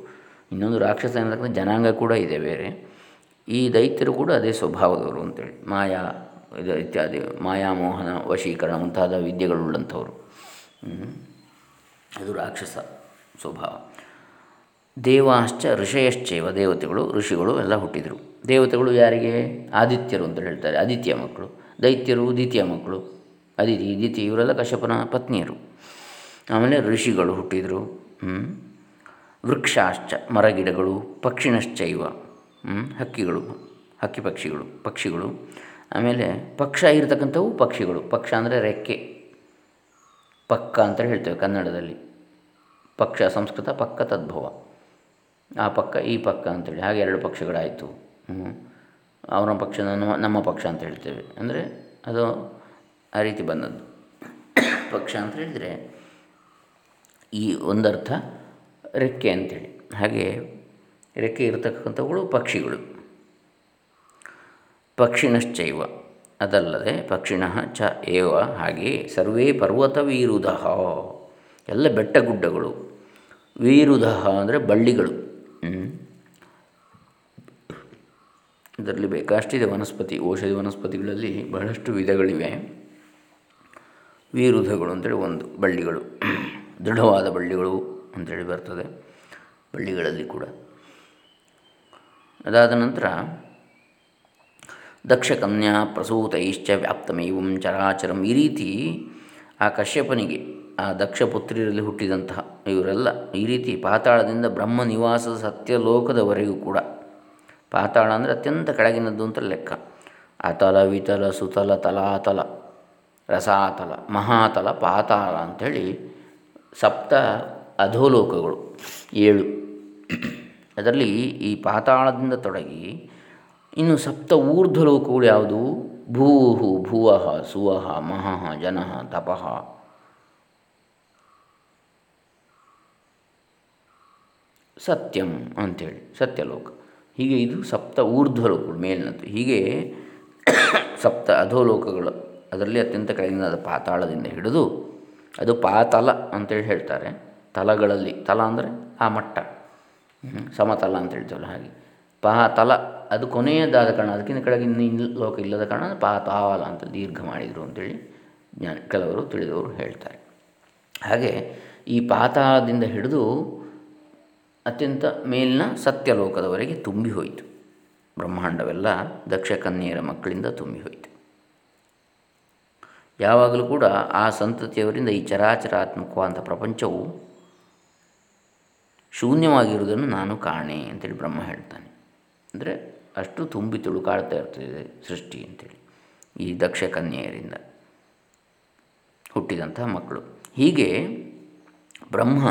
[SPEAKER 1] ಇನ್ನೊಂದು ರಾಕ್ಷಸ ಅನ್ನತಕ್ಕಂಥ ಜನಾಂಗ ಕೂಡ ಇದೆ ಬೇರೆ. ಈ ದೈತ್ಯರು ಕೂಡ ಅದೇ ಸ್ವಭಾವದವರು ಅಂತೇಳಿ. ಮಾಯಾ ಇದು ಇತ್ಯಾದಿ ಮಾಯಾಮೋಹನ ವಶೀಕರಣ ಮುಂತಾದ ವಿದ್ಯೆಗಳುಳ್ಳಂಥವ್ರು. ಅದು ರಾಕ್ಷಸ ಸ್ವಭಾವ. ದೇವಾಶ್ಚ ಋಷಯಶ್ಚೇವ ದೇವತೆಗಳು, ಋಷಿಗಳು ಎಲ್ಲ ಹುಟ್ಟಿದರು. ದೇವತೆಗಳು ಯಾರಿಗೆ? ಆದಿತ್ಯರು ಅಂತ ಹೇಳ್ತಾರೆ, ಆದಿತ್ಯ ಮಕ್ಕಳು. ದೈತ್ಯರು ದ್ವಿತೀಯ ಮಕ್ಕಳು. ಅದಿತಿ ದಿತಿ ಇವರೆಲ್ಲ ಕಶ್ಯಪನ ಪತ್ನಿಯರು. ಆಮೇಲೆ ಋಷಿಗಳು ಹುಟ್ಟಿದರು. ವೃಕ್ಷಾಶ್ಚ, ಮರಗಿಡಗಳು ಪಕ್ಷಿಣಶ್ಚೈವ ಹಕ್ಕಿಗಳು, ಹಕ್ಕಿ ಪಕ್ಷಿಗಳು ಪಕ್ಷಿಗಳು, ಆಮೇಲೆ ಪಕ್ಷ ಇರತಕ್ಕಂಥವು ಪಕ್ಷಿಗಳು. ಪಕ್ಷ ಅಂದರೆ ರೆಕ್ಕೆ. ಪಕ್ಕ ಅಂತ ಹೇಳ್ತೇವೆ ಕನ್ನಡದಲ್ಲಿ. ಪಕ್ಷ ಸಂಸ್ಕೃತ, ಪಕ್ಕ ತದ್ಭವ. ಆ ಪಕ್ಕ, ಈ ಪಕ್ಕ ಅಂತೇಳಿ ಹಾಗೆ ಎರಡು ಪಕ್ಷಗಳಾಯಿತು. ಅವನ ಪಕ್ಷ ನಮ್ಮ ನಮ್ಮ ಪಕ್ಷ ಅಂತ ಹೇಳ್ತೇವೆ. ಅಂದರೆ ಅದು ಆ ರೀತಿ ಬಂದದ್ದು. ಪಕ್ಷ ಅಂತ ಹೇಳಿದರೆ ಈ ಒಂದರ್ಥ ರೆಕ್ಕೆ ಅಂಥೇಳಿ ಹಾಗೆ ರೆಕ್ಕೆ ಇರತಕ್ಕಂಥವುಗಳು ಪಕ್ಷಿಗಳು. ಪಕ್ಷಿಣಶ್ಚೈವ ಅದಲ್ಲದೆ ಪಕ್ಷಿಣ ಚ ಏವ ಹಾಗೆ ಸರ್ವೇ ಪರ್ವತ ವೀರುಧ ಎಲ್ಲ ಬೆಟ್ಟ ಗುಡ್ಡಗಳು ವೀರುಧ ಅಂದರೆ ಬಳ್ಳಿಗಳು. ಇದರಲ್ಲಿ ಬೇಕಾಷ್ಟಿದೆ ವನಸ್ಪತಿ. ಔಷಧಿ ವನಸ್ಪತಿಗಳಲ್ಲಿ ಬಹಳಷ್ಟು ವಿಧಗಳಿವೆ. ವೀರುಧಗಳು ಅಂತೇಳಿ ಒಂದು. ಬಳ್ಳಿಗಳು. ದೃಢವಾದ ಬಳ್ಳಿಗಳು. ಅಂತೇಳಿ ಬರ್ತದೆ ಬಳ್ಳಿಗಳಲ್ಲಿ ಕೂಡ. ಅದಾದ ನಂತರ ದಕ್ಷಕನ್ಯಾ ಪ್ರಸೂತೈಶ್ಚ ವ್ಯಾಪ್ತಮೇವಂ ಚರಾಚರಂ ಈ ರೀತಿ ಆ ಕಶ್ಯಪನಿಗೆ, ಆ ದಕ್ಷ ಪುತ್ರಿಯರಲ್ಲಿ ಹುಟ್ಟಿದಂತಹ ಇವರೆಲ್ಲ ಈ ರೀತಿ ಪಾತಾಳದಿಂದ ಬ್ರಹ್ಮ ನಿವಾಸದ ಸತ್ಯಲೋಕದವರೆಗೂ ಕೂಡ, ಪಾತಾಳ ಅಂದರೆ ಅತ್ಯಂತ ಕೆಳಗಿನದ್ದು ಅಂತ ಲೆಕ್ಕ. ಅತಲ, ವಿತಲ, ಸುತಲ, ತಲಾತಲ, ರಸಾತಲ, ಮಹಾತಲ, ಪಾತಾಳ ಅಂಥೇಳಿ ಸಪ್ತ ಅಧೋಲೋಕಗಳು. ಏಳು. ಅದರಲ್ಲಿ ಈ ಪಾತಾಳದಿಂದ ತೊಡಗಿ ಇನ್ನು ಸಪ್ತ ಊರ್ಧ್ವಲೋಕಗಳು ಯಾವುದು? ಭೂಹು ಭುವಃ ಸುವಹ ಮಹಃ ಜನಃ ತಪಃ ಸತ್ಯಂ ಅಂಥೇಳಿ, ಸತ್ಯಲೋಕ. ಹೀಗೆ ಇದು ಸಪ್ತ ಊರ್ಧ್ವಲೋಕಗಳು, ಮೇಲಿನದ್ದು. ಹೀಗೆ ಸಪ್ತ ಅಧೋಲೋಕಗಳು, ಅದರಲ್ಲಿ ಅತ್ಯಂತ ಕೆಳಗಿನ ಪಾತಾಳದಿಂದ ಹಿಡಿದು ಅದು ಪಾತಲ ಅಂತೇಳಿ ಹೇಳ್ತಾರೆ. ತಲಗಳಲ್ಲಿ, ತಲ ಅಂದರೆ ಆ ಮಟ್ಟ. ಸಮತಲ ಅಂತ ಹೇಳ್ತೇವಲ್ಲ ಹಾಗೆ. ಪಾತಲ ಅದು ಕೊನೆಯದಾದ ಕಾರಣ, ಅದಕ್ಕಿಂತ ಕೆಳಗೆ ಇನ್ನು ಲೋಕ ಇಲ್ಲದ ಕಾರಣ ಪಾತಾಲ ಅಂತ ದೀರ್ಘ ಮಾಡಿದರು ಅಂತೇಳಿ ಜ್ಞಾನ, ಕೆಲವರು ತಿಳಿದವರು ಹೇಳ್ತಾರೆ. ಹಾಗೆ ಈ ಪಾತಾಳದಿಂದ ಹಿಡಿದು ಅತ್ಯಂತ ಮೇಲಿನ ಸತ್ಯಲೋಕದವರೆಗೆ ತುಂಬಿ ಹೋಯಿತು. ಬ್ರಹ್ಮಾಂಡವೆಲ್ಲ ದಕ್ಷ ಕನ್ಯೆಯರ ಮಕ್ಕಳಿಂದ ತುಂಬಿ ಹೋಯಿತು. ಯಾವಾಗಲೂ ಕೂಡ ಆ ಸಂತತಿಯವರಿಂದ ಈ ಚರಾಚರಾತ್ಮಕವಾದಂಥ ಪ್ರಪಂಚವು ಶೂನ್ಯವಾಗಿರುವುದನ್ನು ನಾನು ಕಾಣೆ ಅಂತೇಳಿ ಬ್ರಹ್ಮ ಹೇಳ್ತಾನೆ. ಅಂದರೆ ಅಷ್ಟು ತುಂಬಿ ತುಳುಕಾಡ್ತಾ ಇರ್ತದೆ ಸೃಷ್ಟಿ ಅಂತೇಳಿ, ಈ ದಕ್ಷ ಕನ್ಯೆಯರಿಂದ ಹುಟ್ಟಿದಂತಹ ಮಕ್ಕಳು. ಹೀಗೆ ಬ್ರಹ್ಮ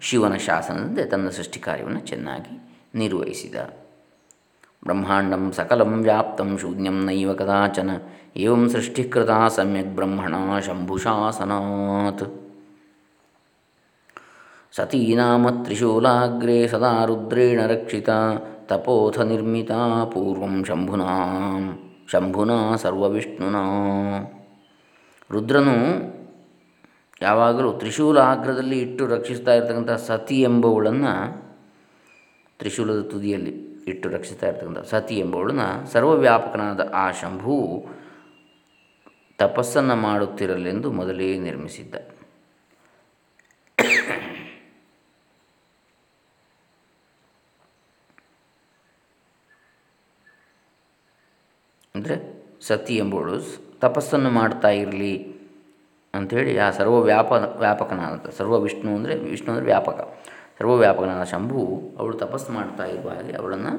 [SPEAKER 1] ಶಿವನ ಶಾಸನದಂತೆ ತನ್ನ ಸೃಷ್ಟಿ ಕಾರ್ಯವನ್ನು ಚೆನ್ನಾಗಿ ನಿರ್ವಹಿಸಿದ. ಬ್ರಹ್ಮಾಂಡಂ ಸಕಲಂ ವ್ಯಾಪ್ತಂ ಶೂನ್ಯಂ ನೈವ ಕದಾಚನ, ಏವಂ ಸೃಷ್ಟಿಕೃತ ಸಮ್ಯಕ್ ಬ್ರಹ್ಮಣ ಶಂಭುಶಾಸನಾತ್. ಸತೀ ನಾಮ ತ್ರಿಶೂಲಾಗ್ರೆ ಸದಾ ರುದ್ರೇಣ ರಕ್ಷಿತ, ತಪೋಥ ನಿರ್ಮಿತ ಪೂರ್ವಂ ಶಂಭುನಾ ಶಂಭುನಾ ಸರ್ವವಿಷ್ಣುನಾ. ರುದ್ರನು ಯಾವಾಗಲೂ ತ್ರಿಶೂಲಾಗ್ರದಲ್ಲಿ ಇಟ್ಟು ರಕ್ಷಿಸ್ತಾ ಇರ್ತಕ್ಕಂಥ ಸತಿ ಎಂಬವಳನ್ನು ತ್ರಿಶೂಲದ ತುದಿಯಲ್ಲಿ ಇಟ್ಟು ರಕ್ಷಿಸ್ತಾ ಇರ್ತಕ್ಕಂಥ ಸತಿ ಎಂಬವಳನ್ನು ಸರ್ವವ್ಯಾಪಕನಾದ ಆ ಶಂಭು ತಪಸ್ಸನ್ನು ಮಾಡುತ್ತಿರಲೆಂದು ಮೊದಲೇ ನಿರ್ಮಿಸಿದ್ದ. ಅಂದರೆ ಸತಿ ಎಂಬುವಳು ತಪಸ್ಸನ್ನು ಮಾಡ್ತಾ ಇರಲಿ ಅಂಥೇಳಿ ಆ ಸರ್ವ ವ್ಯಾಪ ವ್ಯಾಪಕನಾದ ಸರ್ವ ವಿಷ್ಣು ಅಂದರೆ ವಿಷ್ಣು ಅಂದರೆ ವ್ಯಾಪಕ. ಸರ್ವ ವ್ಯಾಪಕನಾದ ಶಂಭು ಅವಳು ತಪಸ್ಸು ಮಾಡ್ತಾ ಇರುವ ಹಾಗೆ ಅವಳನ್ನು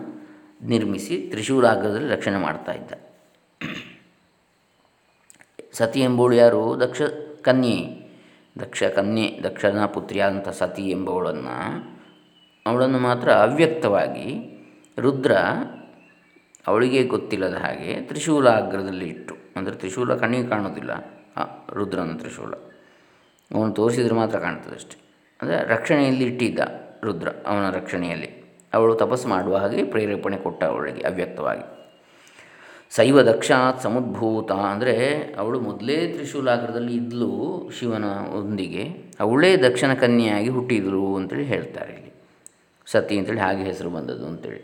[SPEAKER 1] ನಿರ್ಮಿಸಿ ತ್ರಿಶೂಲಾಗ್ರದಲ್ಲಿ ರಕ್ಷಣೆ ಮಾಡ್ತಾ ಇದ್ದ. ಸತಿ ಎಂಬುವಳು ಯಾರು? ದಕ್ಷ ಕನ್ಯೆ. ದಕ್ಷ ಕನ್ಯೆ, ದಕ್ಷನ ಪುತ್ರಿಯಾದಂಥ ಸತಿ ಎಂಬವಳನ್ನು ಅವಳನ್ನು ಮಾತ್ರ ಅವ್ಯಕ್ತವಾಗಿ ರುದ್ರ ಅವಳಿಗೆ ಗೊತ್ತಿಲ್ಲದ ಹಾಗೆ ತ್ರಿಶೂಲ ಅಗ್ರದಲ್ಲಿ ಇಟ್ಟು, ಅಂದರೆ ತ್ರಿಶೂಲ ಕಣ್ಣಿಗೆ ಕಾಣೋದಿಲ್ಲ ರುದ್ರನ ತ್ರಿಶೂಲ. ಅವನು ತೋರಿಸಿದ್ರೆ ಮಾತ್ರ ಕಾಣ್ತದೆ ಅಷ್ಟೆ. ಅಂದರೆ ರಕ್ಷಣೆಯಲ್ಲಿ ಇಟ್ಟಿದ್ದ ರುದ್ರ ಅವನ ರಕ್ಷಣೆಯಲ್ಲಿ. ಅವಳು ತಪಸ್ಸು ಮಾಡುವ ಹಾಗೆ ಪ್ರೇರೇಪಣೆ ಕೊಟ್ಟ ಅವಳಿಗೆ ಅವ್ಯಕ್ತವಾಗಿ. ಶೈವ ದಕ್ಷಾತ್ ಸಮದ್ಭೂತ, ಅಂದರೆ ಅವಳು ಮೊದಲೇ ತ್ರಿಶೂಲಾಗ್ರದಲ್ಲಿ ಇದ್ಲು ಶಿವನ ಒಂದಿಗೆ, ಅವಳೇ ದಕ್ಷಿಣ ಕನ್ಯೆಯಾಗಿ ಹುಟ್ಟಿದ್ರು ಅಂತೇಳಿ ಹೇಳ್ತಾರೆ ಇಲ್ಲಿ. ಸತಿ ಅಂತೇಳಿ ಹಾಗೆ ಹೆಸರು ಬಂದದ್ದು ಅಂತೇಳಿ.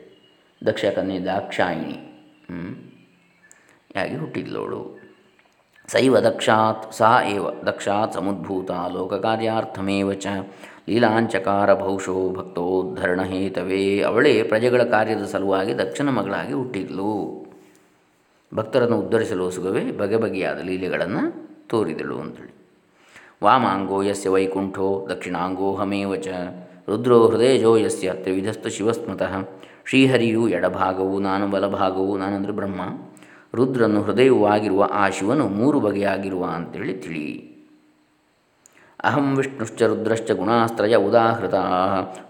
[SPEAKER 1] ದಕ್ಷ ಕನ್ಯೆ ದಾಕ್ಷಾಯಿಣಿ ಯಾಗಿ ಹುಟ್ಟಿದ್ಲೋಳು ಸೈವ ದಕ್ಷಾತ್, ಸಾ ಏವ ದಕ್ಷಾತ್ ಸಮುದ್ಭೂತ ಲೋಕಕಾರ್ಯಾರ್ಥಮೇವ ಚ. ಲೀಲಾಂಚಕಾರ ಬಹುಶೋ ಭಕ್ತೋದ್ಧರಣ ಹೇತವೇ ಅವಳೇ ಪ್ರಜೆಗಳ ಕಾರ್ಯದ ಸಲುವಾಗಿ ದಕ್ಷಿಣ ಮಗಳಾಗಿ ಹುಟ್ಟಿದ್ಲು. ಭಕ್ತರನ್ನು ಉದ್ಧರಿಸಲು ಸುಗವೇ ಬಗೆ ಬಗೆಯಾದ ಲೀಲೆಗಳನ್ನು ತೋರಿದಳು ಅಂತೇಳಿ. ವಾಮಾಂಗೋ ಯಸ್ಯ ವೈಕುಂಠೋ ದಕ್ಷಿಣಾಂಗೋಹಮೇವ ಚ. ರುದ್ರೋ ಹೃದಯಜೋ ಯಸ್ಯ ತ್ರಿವಿಧಸ್ತು ಶಿವಸ್ಮತಃ. ಶ್ರೀಹರಿಯು ಎಡಭಾಗವು, ನಾನು ಬಲಭಾಗವು, ನಾನಂದರೆ ಬ್ರಹ್ಮ. ರುದ್ರನು ಹೃದಯವಾಗಿರುವ ಆ ಶಿವನು ಮೂರು ಬಗೆಯಾಗಿರುವ ಅಂತೇಳಿ ತಿಳಿ. ಅಹಂ ವಿಷ್ಣುಶ್ಚ ರುದ್ರಶ್ಚ ಗುಣಾಸ್ತ್ರಯ ಉದಾಹೃತ.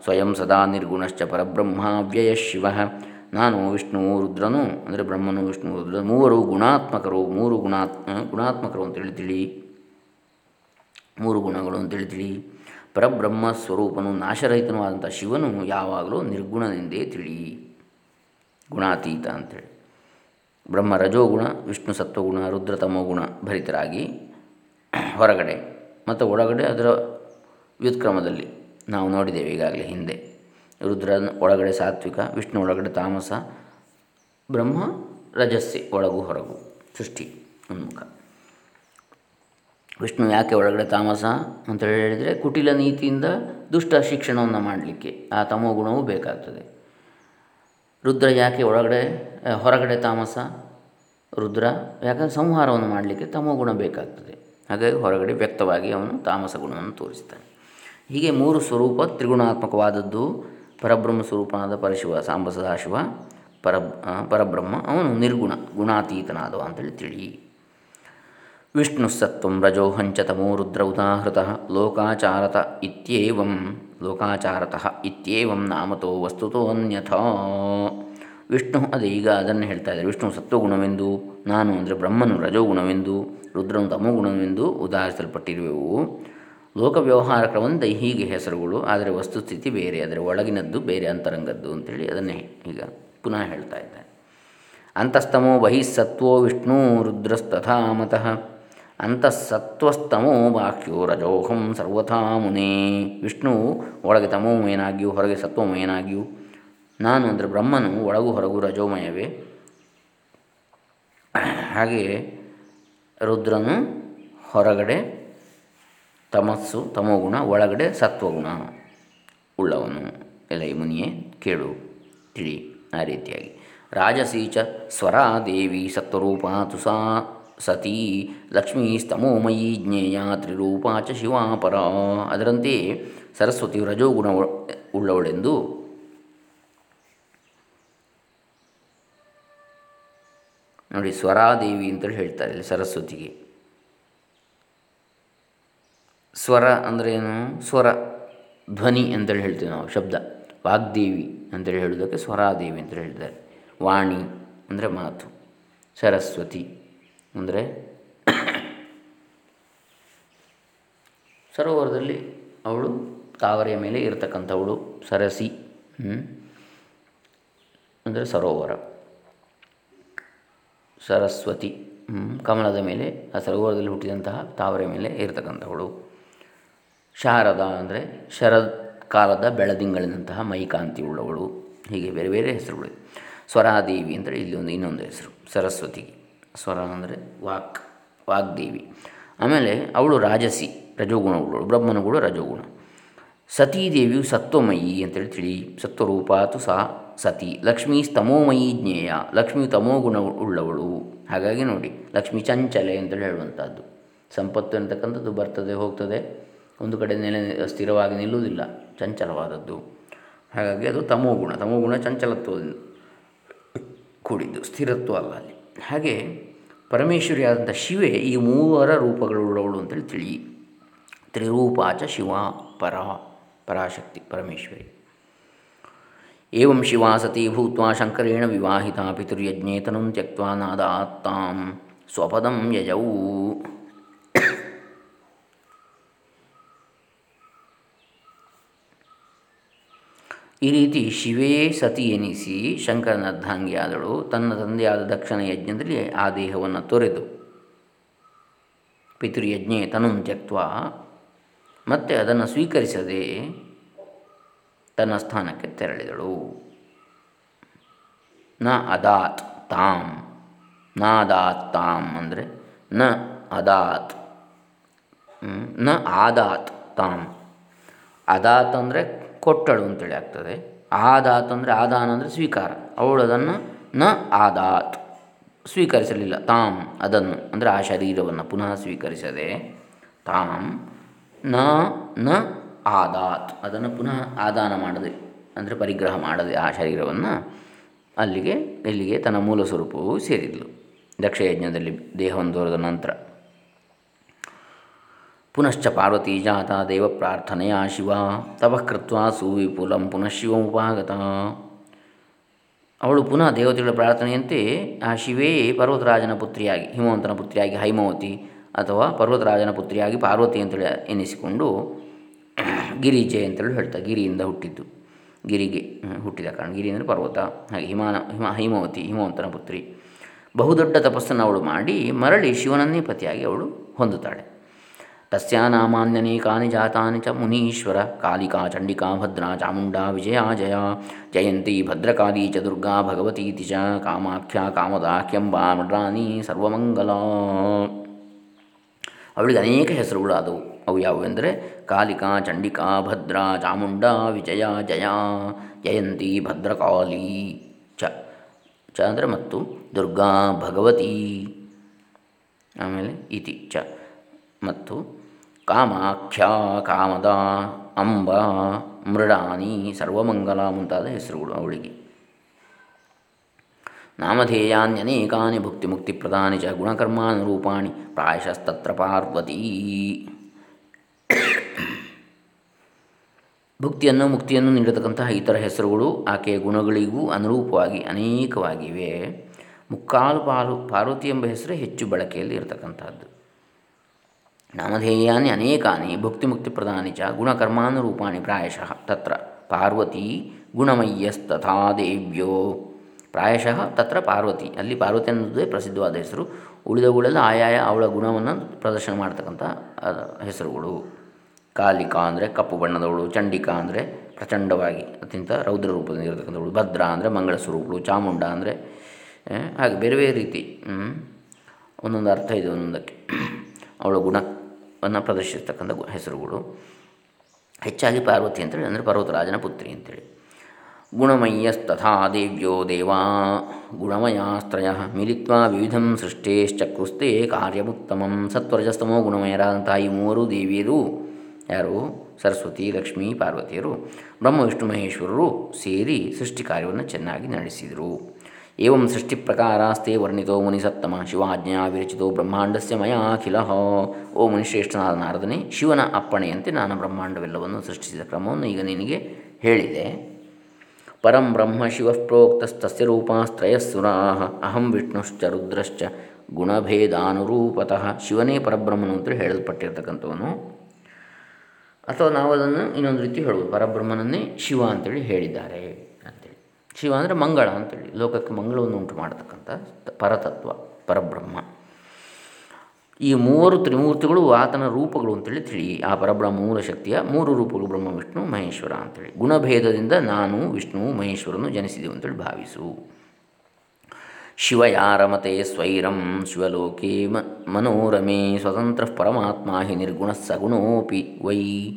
[SPEAKER 1] ಸ್ವಯಂ ಸದಾ ನಿರ್ಗುಣಶ್ಚ ಪರಬ್ರಹ್ಮಾವ್ಯಯ ಶಿವ. ನಾನು ವಿಷ್ಣು, ರುದ್ರನು, ಅಂದರೆ ಬ್ರಹ್ಮನು, ವಿಷ್ಣು ರುದ್ರ ಮೂವರು ಗುಣಾತ್ಮಕರು, ಮೂರು ಗುಣಾತ್ಮ ಗುಣಾತ್ಮಕರು ಅಂತೇಳಿ ತಿಳಿ. ಮೂರು ಗುಣಗಳು ಅಂತೇಳಿ ತಿಳಿ. ಪರಬ್ರಹ್ಮ ಸ್ವರೂಪನು ನಾಶರಹಿತನೂ ಆದಂಥ ಶಿವನು ಯಾವಾಗಲೂ ನಿರ್ಗುಣನೆಂದೇ ತಿಳಿ. ಗುಣಾತೀತ ಅಂಥೇಳಿ ಬ್ರಹ್ಮ ರಜೋಗುಣ, ವಿಷ್ಣು ಸತ್ವಗುಣ, ರುದ್ರ ತಮೋಗುಣ ಭರಿತರಾಗಿ ಹೊರಗಡೆ ಮತ್ತು ಒಳಗಡೆ ಅದರ ವ್ಯುತ್ಕ್ರಮದಲ್ಲಿ ನಾವು ನೋಡಿದ್ದೇವೆ ಈಗಾಗಲೇ ಹಿಂದೆ. ರುದ್ರ ಒಳಗಡೆ ಸಾತ್ವಿಕ, ವಿಷ್ಣು ಒಳಗಡೆ ತಾಮಸ, ಬ್ರಹ್ಮ ರಜಸ್ಸೆ, ಒಳಗು ಹೊರಗು, ಸೃಷ್ಟಿ ಉನ್ಮುಖ. ವಿಷ್ಣು ಯಾಕೆ ಒಳಗಡೆ ತಾಮಸ ಅಂತ ಹೇಳಿದರೆ ಕುಟಿಲ ನೀತಿಯಿಂದ ದುಷ್ಟ ಶಿಕ್ಷಣವನ್ನು ಮಾಡಲಿಕ್ಕೆ ಆ ತಮೋ ಗುಣವು ಬೇಕಾಗ್ತದೆ. ರುದ್ರ ಯಾಕೆ ಒಳಗಡೆ ಹೊರಗಡೆ ತಾಮಸ? ರುದ್ರ, ಯಾಕಂದರೆ ಸಂಹಾರವನ್ನು ಮಾಡಲಿಕ್ಕೆ ತಮೋ ಗುಣ ಬೇಕಾಗ್ತದೆ. ಹಾಗಾಗಿ ಹೊರಗಡೆ ವ್ಯಕ್ತವಾಗಿ ಅವನು ತಾಮಸ ಗುಣವನ್ನು ತೋರಿಸ್ತಾನೆ. ಹೀಗೆ ಮೂರು ಸ್ವರೂಪ ತ್ರಿಗುಣಾತ್ಮಕವಾದದ್ದು. ಪರಬ್ರಹ್ಮ ಸ್ವರೂಪನಾದ ಪರಶಿವ, ಸಾಂಬಸದಾಶಿವ ಪರ ಪರಬ್ರಹ್ಮ, ಅವನು ನಿರ್ಗುಣ, ಗುಣಾತೀತನಾದವ ಅಂತೇಳಿ ತಿಳಿ ವಿಷ್ಣು ಸತ್ವ ರಜೋಹಂಚ ತಮೋ ರುದ್ರ ಉದಾಹೃತ ಲೋಕಾಚಾರತ ಇತ್ಯೇವಂ, ಲೋಕಾಚಾರತಃ ಇತ್ಯೇವಂ ನಾಮತೋ ವಸ್ತುತೋ ಅನ್ಯಥಾ ವಿಷ್ಣು ಅದೇ ಈಗ ಅದನ್ನು ಹೇಳ್ತಾ ಇದ್ದಾರೆ. ವಿಷ್ಣು ಸತ್ವಗುಣವೆಂದು, ನಾನು ಅಂದರೆ ಬ್ರಹ್ಮನು ರಜೋಗುಣವೆಂದು, ರುದ್ರನು ತಮೋಗುಣವೆಂದು ಉದಾಹರಿಸಲ್ಪಟ್ಟಿರುವೆವು. ಲೋಕ ವ್ಯವಹಾರ ಹೀಗೆ ಹೆಸರುಗಳು, ಆದರೆ ವಸ್ತುಸ್ಥಿತಿ ಬೇರೆ ಅದರ ಒಳಗಿನದ್ದು ಬೇರೆ, ಅಂತರಂಗದ್ದು ಅಂತೇಳಿ ಅದನ್ನೇ ಈಗ ಪುನಃ ಹೇಳ್ತಾ ಇದ್ದಾರೆ. ಅಂತಸ್ತಮೋ ಬಹಿಸ್ಸತ್ವೋ ವಿಷ್ಣು ರುದ್ರಸ್ತಥಾ ಮತಃ ಅಂತಃಸತ್ವಸ್ತಮೋ ಬಾಹ್ಯೋ ರಜೋಹಂ ಸರ್ವಥಾ ಮುನೇ. ವಿಷ್ಣು ಒಳಗೆ ತಮೋಮಯನಾಗಿಯೂ ಹೊರಗೆ ಸತ್ವಮಯನಾಗಿಯೂ ನಾನು ಅಂದರೆ ಬ್ರಹ್ಮನು, ಒಳಗೂ ಹೊರಗು ರಜೋಮಯವೇ. ಹಾಗೆಯೇ ರುದ್ರನು ಹೊರಗಡೆ ತಮಸ್ಸು ತಮೋಗುಣ ಒಳಗಡೆ ಸತ್ವಗುಣ ಉಳ್ಳವನು. ಎಲೈ ಮುನಿಯೇ, ಕೇಳು ತಿಳಿ ಆ ರೀತಿಯಾಗಿ. ರಾಜಸೀಚ ಸ್ವರಾ ದೇವಿ ಸತ್ವರೂಪ ತುಸಾ ಸತೀ ಲಕ್ಷ್ಮೀ ಸ್ತಮೋಮಯಿ ಜ್ಞೇಯ ತ್ರಿರೂಪ ಚ ಶಿವಾಪರ ಅದರಂತೆ ಸರಸ್ವತಿ ರಜೋಗುಣ ಉಳ್ಳವಳೆಂದು ನೋಡಿ ಸ್ವರಾದೇವಿ ಅಂತೇಳಿ ಹೇಳ್ತಾರೆ ಇಲ್ಲಿ ಸರಸ್ವತಿಗೆ. ಸ್ವರ ಅಂದರೆ ಏನು? ಸ್ವರ, ಧ್ವನಿ ಅಂತೇಳಿ ಹೇಳ್ತೀವಿ ನಾವು, ಶಬ್ದ. ವಾಗ್ದೇವಿ ಅಂತೇಳಿ ಹೇಳೋದಕ್ಕೆ ಸ್ವರಾದೇವಿ ಅಂತೇಳಿ ಹೇಳ್ತಾರೆ. ವಾಣಿ ಅಂದರೆ ಮಾತು. ಸರಸ್ವತಿ. ಅಂದರೆ ಸರೋವರದಲ್ಲಿ ಅವಳು ತಾವರೆಯ ಮೇಲೆ ಇರತಕ್ಕಂಥವಳು ಸರಸಿ ಅಂದರೆ ಸರೋವರ. ಸರಸ್ವತಿ ಕಮಲದ ಮೇಲೆ, ಆ ಸರೋವರದಲ್ಲಿ ಹುಟ್ಟಿದಂತಹ ತಾವರೆಯ ಮೇಲೆ ಇರತಕ್ಕಂಥವಳು. ಶಾರದ ಅಂದರೆ ಶರದ್ ಕಾಲದ ಬೆಳದಿಂಗಳಿನಂತಹ ಮೈಕಾಂತಿ ಉಳ್ಳವಳು. ಹೀಗೆ ಬೇರೆ ಬೇರೆ ಹೆಸರುಗಳು ಸ್ವರಾದೇವಿ ಅಂದರೆ ಇಲ್ಲಿ ಒಂದು ಇನ್ನೊಂದು ಹೆಸರು, ಸರಸ್ವತಿಗೆ. ಸ್ವರ ಅಂದರೆ ವಾಕ್, ವಾಗ್ದೇವಿ. ಆಮೇಲೆ ಅವಳು ರಾಜಸಿ, ರಜೋಗುಣ ಬ್ರಹ್ಮನುಗಳು ರಜೋಗುಣ. ಸತೀದೇವಿಯು ಸತ್ವಮಯಿ ಅಂತೇಳಿ ತಿಳಿ ಸತ್ವರೂಪಾತು ಸಾ ಸತಿ. ಲಕ್ಷ್ಮೀ ಸ್ತಮೋಮಯಿ ಜ್ಞೇಯ, ಲಕ್ಷ್ಮಿ ತಮೋಗುಣ ಉಳ್ಳವಳು. ಹಾಗಾಗಿ ನೋಡಿ, ಲಕ್ಷ್ಮಿ ಚಂಚಲೆ ಅಂತೇಳಿ ಹೇಳುವಂಥದ್ದು ಸಂಪತ್ತು ಅಂತಕ್ಕಂಥದ್ದು ಬರ್ತದೆ, ಹೋಗ್ತದೆ. ಒಂದು ಕಡೆ ನೆಲೆ ಸ್ಥಿರವಾಗಿ ನಿಲ್ಲುವುದಿಲ್ಲ, ಚಂಚಲವಾದದ್ದು. ಹಾಗಾಗಿ ಅದು ತಮೋಗುಣ. ತಮೋಗುಣ ಚಂಚಲತ್ವದಿಂದ ಕೂಡಿದ್ದು, ಸ್ಥಿರತ್ವ ಅಲ್ಲ ಅಲ್ಲಿ. ಹಾಗೆ ಪರಮೇಶ್ವರಿಯಾದಂಥ ಶಿವೆ ಈ ಮೂವರ ರೂಪಗಳುಳ್ಳವಳು ಅಂತೇಳಿ ತಿಳಿ. ತ್ರಿರೂಪಾಚ ಶಿವ ಪರ, ಪರಾಶಕ್ತಿ ಪರಮೇಶ್ವರಿ. ಏವಂ ಶಿವಾ ಸತಿ ಭೂತ್ವಾ ಶಂಕರೇಣ ವಿವಾಹಿತ ಪಿತೃಯಜ್ಞೇತನು ತ್ಯಕ್ವಾ ನಾದಾತ್ತಾಂ ಸ್ವಪದಂ ಯಜೌ. ಈ ರೀತಿ ಶಿವೇ ಸತಿ ಎನಿಸಿ ಶಂಕರನ ಅರ್ಧಾಂಗಿಯಾದಳು, ತನ್ನ ತಂದೆಯಾದ ದಕ್ಷಿಣ ಯಜ್ಞದಲ್ಲಿ ಆ ದೇಹವನ್ನು ತೊರೆದು. ಪಿತೃಯಜ್ಞೆ ತನು ತ್ಯಕ್ವ ಮತ್ತೆ ಅದನ್ನು ಸ್ವೀಕರಿಸದೆ ತನ್ನ ಸ್ಥಾನಕ್ಕೆ ತೆರಳಿದಳು. ನ ಅದಾತ್ ತಾಮ್ನ ಅದಾತ್ ತಾಮ್ ಅಂದರೆ ನ ಅದಾತ್ನ ಆದಾತ್ ತಾಮ್ ಅದಾತ್ ಅಂದರೆ ಕೊಟ್ಟಳು ಅಂತೇಳಿ ಆಗ್ತದೆ. ಆದಾತ್ ಅಂದರೆ ಆದಾನ ಅಂದರೆ ಸ್ವೀಕಾರ. ಅವಳು ಅದನ್ನು ನ ಆದಾತ್. ಸ್ವೀಕರಿಸಲಿಲ್ಲ. ತಾಮ್ ಅದನ್ನು ಅಂದರೆ ಆ ಶರೀರವನ್ನು ಪುನಃ ಸ್ವೀಕರಿಸದೆ ತಾಮ್ನ ನ ಆದಾತ್. ಅದನ್ನು ಪುನಃ ಆದಾನ ಮಾಡದೆ ಅಂದರೆ ಪರಿಗ್ರಹ ಮಾಡದೆ ಆ ಶರೀರವನ್ನು ಅಲ್ಲಿಗೆ ಇಲ್ಲಿಗೆ ತನ್ನ ಮೂಲ ಸ್ವರೂಪವು ಸೇರಿದ್ಲು. ದಕ್ಷಯಜ್ಞದಲ್ಲಿ ದೇಹವನ್ನು ದೊರೆದ ನಂತರ. ಪುನಶ್ಚ ಪಾರ್ವತಿ ಜಾತ ದೇವ ಪ್ರಾರ್ಥನೆಯ ಶಿವ ತಪಃಕೃತ್ವ ಸುವಿಪುಲಂ ಪುನಃ ಶಿವಮುಪಾಗತ ಅವಳು ಪುನಃ ದೇವತೆಗಳ ಪ್ರಾರ್ಥನೆಯಂತೆ ಆ ಶಿವೇ ಪರ್ವತರಾಜನ ಪುತ್ರಿಯಾಗಿ, ಹಿಮವಂತನ ಪುತ್ರಿಯಾಗಿ ಹೈಮವತಿ ಅಥವಾ ಪರ್ವತರಾಜನ ಪುತ್ರಿಯಾಗಿ ಪಾರ್ವತಿ ಅಂತೇಳಿ ಎನಿಸಿಕೊಂಡು ಗಿರಿಜೆ ಅಂತೇಳಿ ಹೇಳ್ತಾರೆ ಗಿರಿಯಿಂದ ಹುಟ್ಟಿದ್ದು. ಗಿರಿಗೆ ಹುಟ್ಟಿದ ಕಾರಣ, ಗಿರಿ ಅಂದರೆ ಪರ್ವತ, ಹಾಗೆ ಹಿಮಾನ, ಹಿಮ, ಹೈಮವತಿ, ಹಿಮವಂತನ ಪುತ್ರಿ. ಬಹುದೊಡ್ಡ ತಪಸ್ಸನ್ನು ಅವಳು ಮಾಡಿ ಮರಳಿ ಶಿವನನ್ನೇ ಪತಿಯಾಗಿ ಅವಳು ಹೊಂದುತ್ತಾಳೆ. ತಸ್ಯಾ ನಾಮಾನ್ಯನೇಕಾನಿ ಜಾತಾನಿ ಚ ಮುನೀಶ್ವರ ಕಾಲಿಕಾ ಚಂಡಿಕಾ ಭದ್ರಾ ಚಾಮುಂಡಾ ವಿಜಯಾ ಜಯ ಜಯಂತಿ ಭದ್ರಕಾಲಿ ಚ ದುರ್ಗಾ ಭಗವತೀತಿ ಚ ಕಾಮಾಖ್ಯ ಕಾಮದಾಖ್ಯಂಬಾ ಮಡ್ರಾಣಿ ಸರ್ವಮಂಗಲ ಅವಳಿಗೆ ಅನೇಕ ಹೆಸರುಗಳಾದವು. ಅವು ಯಾವುವೆಂದರೆ ಕಾಲಿಕಾ, ಚಂಡಿಕಾ, ಭದ್ರಾ, ಚಾಮುಂಡಾ, ವಿಜಯ, ಜಯ, ಜಯಂತಿ ಭದ್ರಕಾಲಿ ಚ. ಚ ಅಂದರೆ ಮತ್ತು ದುರ್ಗಾ, ಭಗವತಿ, ಆಮೇಲೆ ಇತಿ ಚ. ಮತ್ತು ಕಾಮಾಖ್ಯ, ಕಾಮದ, ಅಂಬ, ಮೃಡಾನಿ, ಸರ್ವಮಂಗಲ ಮುಂತಾದ ಹೆಸರುಗಳು ಅವಳಿಗೆ. ನಾಮಧೇಯಾನ್ಯನೇಕಾನಿ ಭುಕ್ತಿ ಮುಕ್ತಿ ಪ್ರಧಾನಿ ಚ ಗುಣಕರ್ಮಾನುರೂಪಾಣಿ ಪ್ರಾಯಶಸ್ತತ್ರ ಪಾರ್ವತಿ. ಭುಕ್ತಿಯನ್ನು ಮುಕ್ತಿಯನ್ನು ನೀಡತಕ್ಕಂತಹ ಇತರ ಹೆಸರುಗಳು ಆಕೆಯ ಗುಣಗಳಿಗೂ ಅನುರೂಪವಾಗಿ ಅನೇಕವಾಗಿವೆ. ಮುಕ್ಕಾಲು ಪಾಲು ಪಾರ್ವತಿ ಎಂಬ ಹೆಸರೇ ಹೆಚ್ಚು ಬಳಕೆಯಲ್ಲಿ ಇರತಕ್ಕಂಥದ್ದು ನಾಮಧೇಯಾನಿ ಅನೇಕಾನಿ ಭುಕ್ತಿಮುಕ್ತಿಪ್ರದಾನಿ ಚ ಗುಣಕರ್ಮಾನುರೂಪಾಣಿ ಪ್ರಾಯಶಃ ತತ್ರ ಪಾರ್ವತಿ ಗುಣಮಯ್ಯಸ್ತಥಾ ದೇವ್ಯೋ ಪ್ರಾಯಶಃ ತತ್ರ ಪಾರ್ವತಿ ಅಲ್ಲಿ ಪಾರ್ವತಿ ಅನ್ನೋದೇ ಪ್ರಸಿದ್ಧವಾದ ಹೆಸರು. ಉಳಿದವುಗಳೆಲ್ಲ ಆಯಾಯ ಅವಳ ಗುಣವನ್ನು ಪ್ರದರ್ಶನ ಮಾಡ್ತಕ್ಕಂಥ ಹೆಸರುಗಳು. ಕಾಲಿಕಾ ಅಂದರೆ ಕಪ್ಪು ಬಣ್ಣದವಳು, ಚಂಡಿಕಾ ಅಂದರೆ ಪ್ರಚಂಡವಾಗಿ ಅತ್ಯಂತ ರೌದ್ರ ರೂಪದಲ್ಲಿ ಇರತಕ್ಕಂಥವಳು, ಭದ್ರ ಅಂದರೆ ಮಂಗಳ ಸ್ವರೂಪಗಳು ಚಾಮುಂಡ ಅಂದರೆ ಹಾಗೆ ಬೇರೆ ಬೇರೆ ರೀತಿ ಒಂದೊಂದು ಅರ್ಥ ಇದೆ ಒಂದೊಂದಕ್ಕೆ. ಅವಳ ಗುಣವನ್ನು ಪ್ರದರ್ಶಿಸ್ತಕ್ಕಂಥ ಹೆಸರುಗಳು. ಹೆಚ್ಚಾಗಿ ಪಾರ್ವತಿ ಅಂತೇಳಿ, ಅಂದರೆ ಪರ್ವತರಾಜನ ಪುತ್ರಿ ಅಂತೇಳಿ. ಗುಣಮಯ್ಯಸ್ತಥಾ ದೇವ್ಯೋ ದೇವಾ, ಗುಣಮಯಾಸ್ತ್ರಯ ಮಿಲಿತ್ವ ವಿವಿಧಂ ಸೃಷ್ಟೇಶ್ಚಕ್ರುಸ್ತೆ ಕಾರ್ಯಮುತ್ತಮಂ ಸತ್ವರಜಸ್ತಮೋ ಗುಣಮಯರಾದಂತಹ ಈ ಮೂವರು ದೇವಿಯರು. ಯಾರು? ಸರಸ್ವತಿ, ಲಕ್ಷ್ಮೀ, ಪಾರ್ವತಿಯರು. ಬ್ರಹ್ಮ, ವಿಷ್ಣು, ಮಹೇಶ್ವರರು ಸೇರಿ ಸೃಷ್ಟಿ ಕಾರ್ಯವನ್ನು ಚೆನ್ನಾಗಿ ನಡೆಸಿದರು. ಏವಂ ಸೃಷ್ಟಿ ಪ್ರಕಾರಾಸ್ತೆ ವರ್ಣಿತೋ ಮುನಿಸತ್ತಮ ಶಿವಾಜ್ಞಾ ವಿರಚಿತೋ ಬ್ರಹ್ಮಾಂಡಸ್ಯ ಮಯಾಖಿಲ ಓ ಮುನಿಶ್ರೇಷ್ಠನಾದ ನಾರದನೆ ಶಿವನ ಅಪ್ಪಣೆಯಂತೆ ನಾನು ಬ್ರಹ್ಮಾಂಡವೆಲ್ಲವನ್ನು ಸೃಷ್ಟಿಸಿದ ಕ್ರಮವನ್ನು ಈಗ ನಿನಗೆ ಹೇಳಿದೆ. ಪರಂ ಬ್ರಹ್ಮ ಶಿವ ಪ್ರೋಕ್ತಸ್ತಸ್ಯ ರೂಪಾಸ್ತ್ರಯಸ್ಸುರಾ ಅಹಂ ವಿಷ್ಣುಶ್ಚ ರುದ್ರಶ್ಚ ಗುಣಭೇದಾನುರೂಪತಃ, ಶಿವನೇ ಪರಬ್ರಹ್ಮನು ಅಂತ ಹೇಳಲ್ಪಟ್ಟಿರ್ತಕ್ಕಂಥವನು. ಅಥವಾ ನಾವು ಅದನ್ನು ಇನ್ನೊಂದು ರೀತಿ ಹೇಳ್ಬೋದು ಪರಬ್ರಹ್ಮನನ್ನೇ ಶಿವ ಅಂತೇಳಿ ಹೇಳಿದ್ದಾರೆ. ಶಿವ ಅಂದರೆ ಮಂಗಳ ಅಂತೇಳಿ. ಲೋಕಕ್ಕೆ ಮಂಗಳವನ್ನು ಉಂಟು ಮಾಡತಕ್ಕಂಥ ಪರತತ್ವ, ಪರಬ್ರಹ್ಮ. ಈ ಮೂವರು ತ್ರಿಮೂರ್ತಿಗಳು ಆತನ ರೂಪಗಳು ಅಂತೇಳಿ ತಿಳಿ ಆ ಪರಬ್ರಹ್ಮ ಮೂಲ ಶಕ್ತಿಯ ಮೂರು ರೂಪಗಳು ಬ್ರಹ್ಮ, ವಿಷ್ಣು, ಮಹೇಶ್ವರ ಅಂತೇಳಿ. ಗುಣಭೇದದಿಂದ ನಾನು, ವಿಷ್ಣು, ಮಹೇಶ್ವರನು ಜನಿಸಿದೆವು ಅಂತೇಳಿ ಭಾವಿಸು. ಶಿವ ಸ್ವೈರಂ, ಶಿವಲೋಕೆ ಮ, ಮನೋರಮೇ, ಸ್ವತಂತ್ರ ಪರಮಾತ್ಮ ಹಿ ನಿರ್ಗುಣ ಸಗುಣೋಪಿ ವೈ.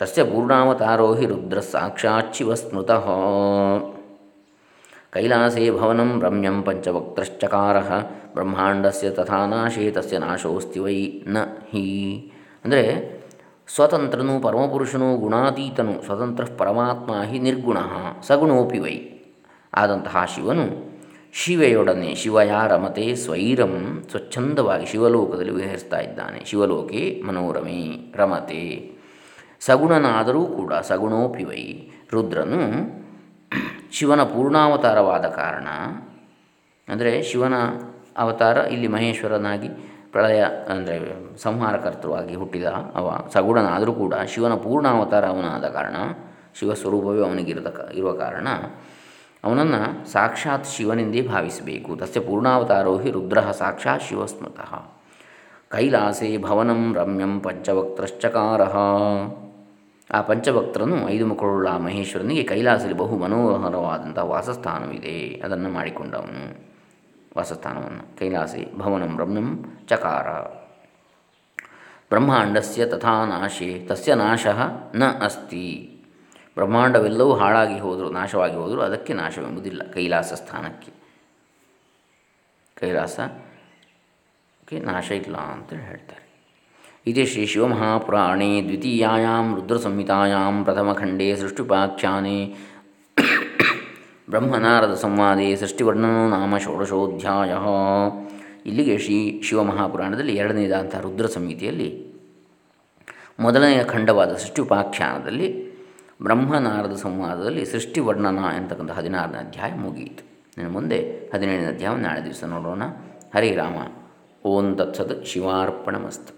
[SPEAKER 1] ತಸ್ಯ ಪೂರ್ಣಾವತಾರೋ ಹಿ ರುದ್ರ ಸಾಕ್ಷಾಚ್ಚಿವ ಸ್ಮೃತ ಕೈಲಾಸೇ ಭವನಂ ರಮ್ಯಂ ಪಂಚವಕ್ತಶ್ಚಕಾರ ಬ್ರಹ್ಮಾಂಡಸ್ಯ ತಥಾ ನಾಶೇ ತಸ್ಯ ನಾಶೋಸ್ತಿ ವೈ ನ ಹಿ ಅಂದರೆ ಸ್ವತಂತ್ರನು ಪರಮಪುರುಷನು ಗುಣಾತೀತನು, ಸ್ವತಂತ್ರ ಪರಮಾತ್ಮ ಹಿ ನಿರ್ಗುಣ, ಸಗುಣೋಪಿ ವೈ. ಆದಂತಹ ಶಿವನು ಶಿವೆಯೊಡನೆ ಶಿವಯ ರಮತೆ ಸ್ವೈರಂ, ಸ್ವಚ್ಛಂದವಾಗಿ ಶಿವಲೋಕದಲ್ಲಿ ವಿಹರಿಸ್ತಾ ಇದ್ದಾನೆ. ಶಿವಲೋಕೆ ಮನೋರಮೆ, ರಮತೆ. ಸಗುಣನಾದರೂ ಕೂಡ ಸಗುಣೋಪಿ ವೈ. ರುದ್ರನು ಶಿವನ ಪೂರ್ಣಾವತಾರವಾದ ಕಾರಣ, ಅಂದರೆ ಶಿವನ ಅವತಾರ ಇಲ್ಲಿ ಮಹೇಶ್ವರನಾಗಿ ಪ್ರಳಯ, ಅಂದರೆ ಸಂಹಾರಕರ್ತೃವಾಗಿ ಹುಟ್ಟಿದ ಅವ, ಸಗುಣನಾದರೂ ಕೂಡ ಶಿವನ ಪೂರ್ಣಾವತಾರ ಅವನಾದ ಕಾರಣ ಶಿವ ಸ್ವರೂಪವೇ ಅವನಿಗಿರದ ಇರುವ ಕಾರಣ, ಅವನನ್ನು ಸಾಕ್ಷಾತ್ ಶಿವನೆಂದೇ ಭಾವಿಸಬೇಕು. ತಸ್ಯ ಪೂರ್ಣಾವತಾರೋ ಹಿ ರುದ್ರ ಸಾಕ್ಷಾತ್ ಶಿವಸ್ಮೃತಃ. ಕೈಲಾಸೆ ಭವನಂ ರಮ್ಯಂ ಪಂಚವಕ್ತ್ರಶ್ಚಕಾರ. ಆ ಪಂಚಭಕ್ತರನ್ನು ಐದು ಮುಖಳುಳ್ಳ ಮಹೇಶ್ವರನಿಗೆ ಕೈಲಾಸದಲ್ಲಿ ಬಹು ಮನೋಹರವಾದಂಥ ವಾಸಸ್ಥಾನವಿದೆ. ಅದನ್ನು ಮಾಡಿಕೊಂಡವನು. ವಾಸಸ್ಥಾನವನ್ನು. ಕೈಲಾಸಿ ಭವನಂ ರಮ್ಯಂ ಚಕಾರ. ಬ್ರಹ್ಮಾಂಡಸ್ಯ ತಥಾ ನಾಶೆ, ತಸ್ಯ ನಾಶ ನ ಅಸ್ತಿ. ಬ್ರಹ್ಮಾಂಡವೆಲ್ಲವೂ ಹಾಳಾಗಿ ಹೋದರೂ, ನಾಶವಾಗಿ ಹೋದರೂ ಅದಕ್ಕೆ ನಾಶವೆಂಬುದಿಲ್ಲ ಕೈಲಾಸ ಸ್ಥಾನಕ್ಕೆ. ಕೈಲಾಸಕ್ಕೆ ನಾಶ ಇಲ್ಲ ಅಂತೇಳಿ ಹೇಳ್ತಾರೆ. इति श्रीशिवमहापुराणे द्वितीयायां रुद्रसंहितायां प्रथमखण्डे सृष्टिपाख्याने ಬ್ರಹ್ಮನಾರದ ಸಂವಾದೆ ಸೃಷ್ಟಿವರ್ಣನೋ ನಾಮ ಷೋಡಶೋಧ್ಯಾಯ ಇಲ್ಲಿಗೆ ಶ್ರೀ ಶಿವಮಹಾಪುರಾಣದಲ್ಲಿ ಎರಡನೇದಂಥ ರುದ್ರ ಸಂಹಿತೆಯಲ್ಲಿ ಮೊದಲನೆಯ ಖಂಡವಾದ ಸೃಷ್ಟಿಪಾಖ್ಯಾನದಲ್ಲಿ ಬ್ರಹ್ಮನಾರದ ಸಂವಾದದಲ್ಲಿ ಸೃಷ್ಟಿವರ್ಣನ ಎಂತಕ್ಕಂಥ ಹದಿನಾರನೇ ಅಧ್ಯಾಯ ಮುಗಿಯಿತು ಇನ್ನು ಮುಂದೆ ಹದಿನೇಳನೇ ಅಧ್ಯಾಯ ನಾಳೆ ದಿವಸ ನೋಡೋಣ ಹರೇ ರಾಮ ಓಂ ತತ್ಸತ್ ಶಿವಾರ್ಪಣಮಸ್ತು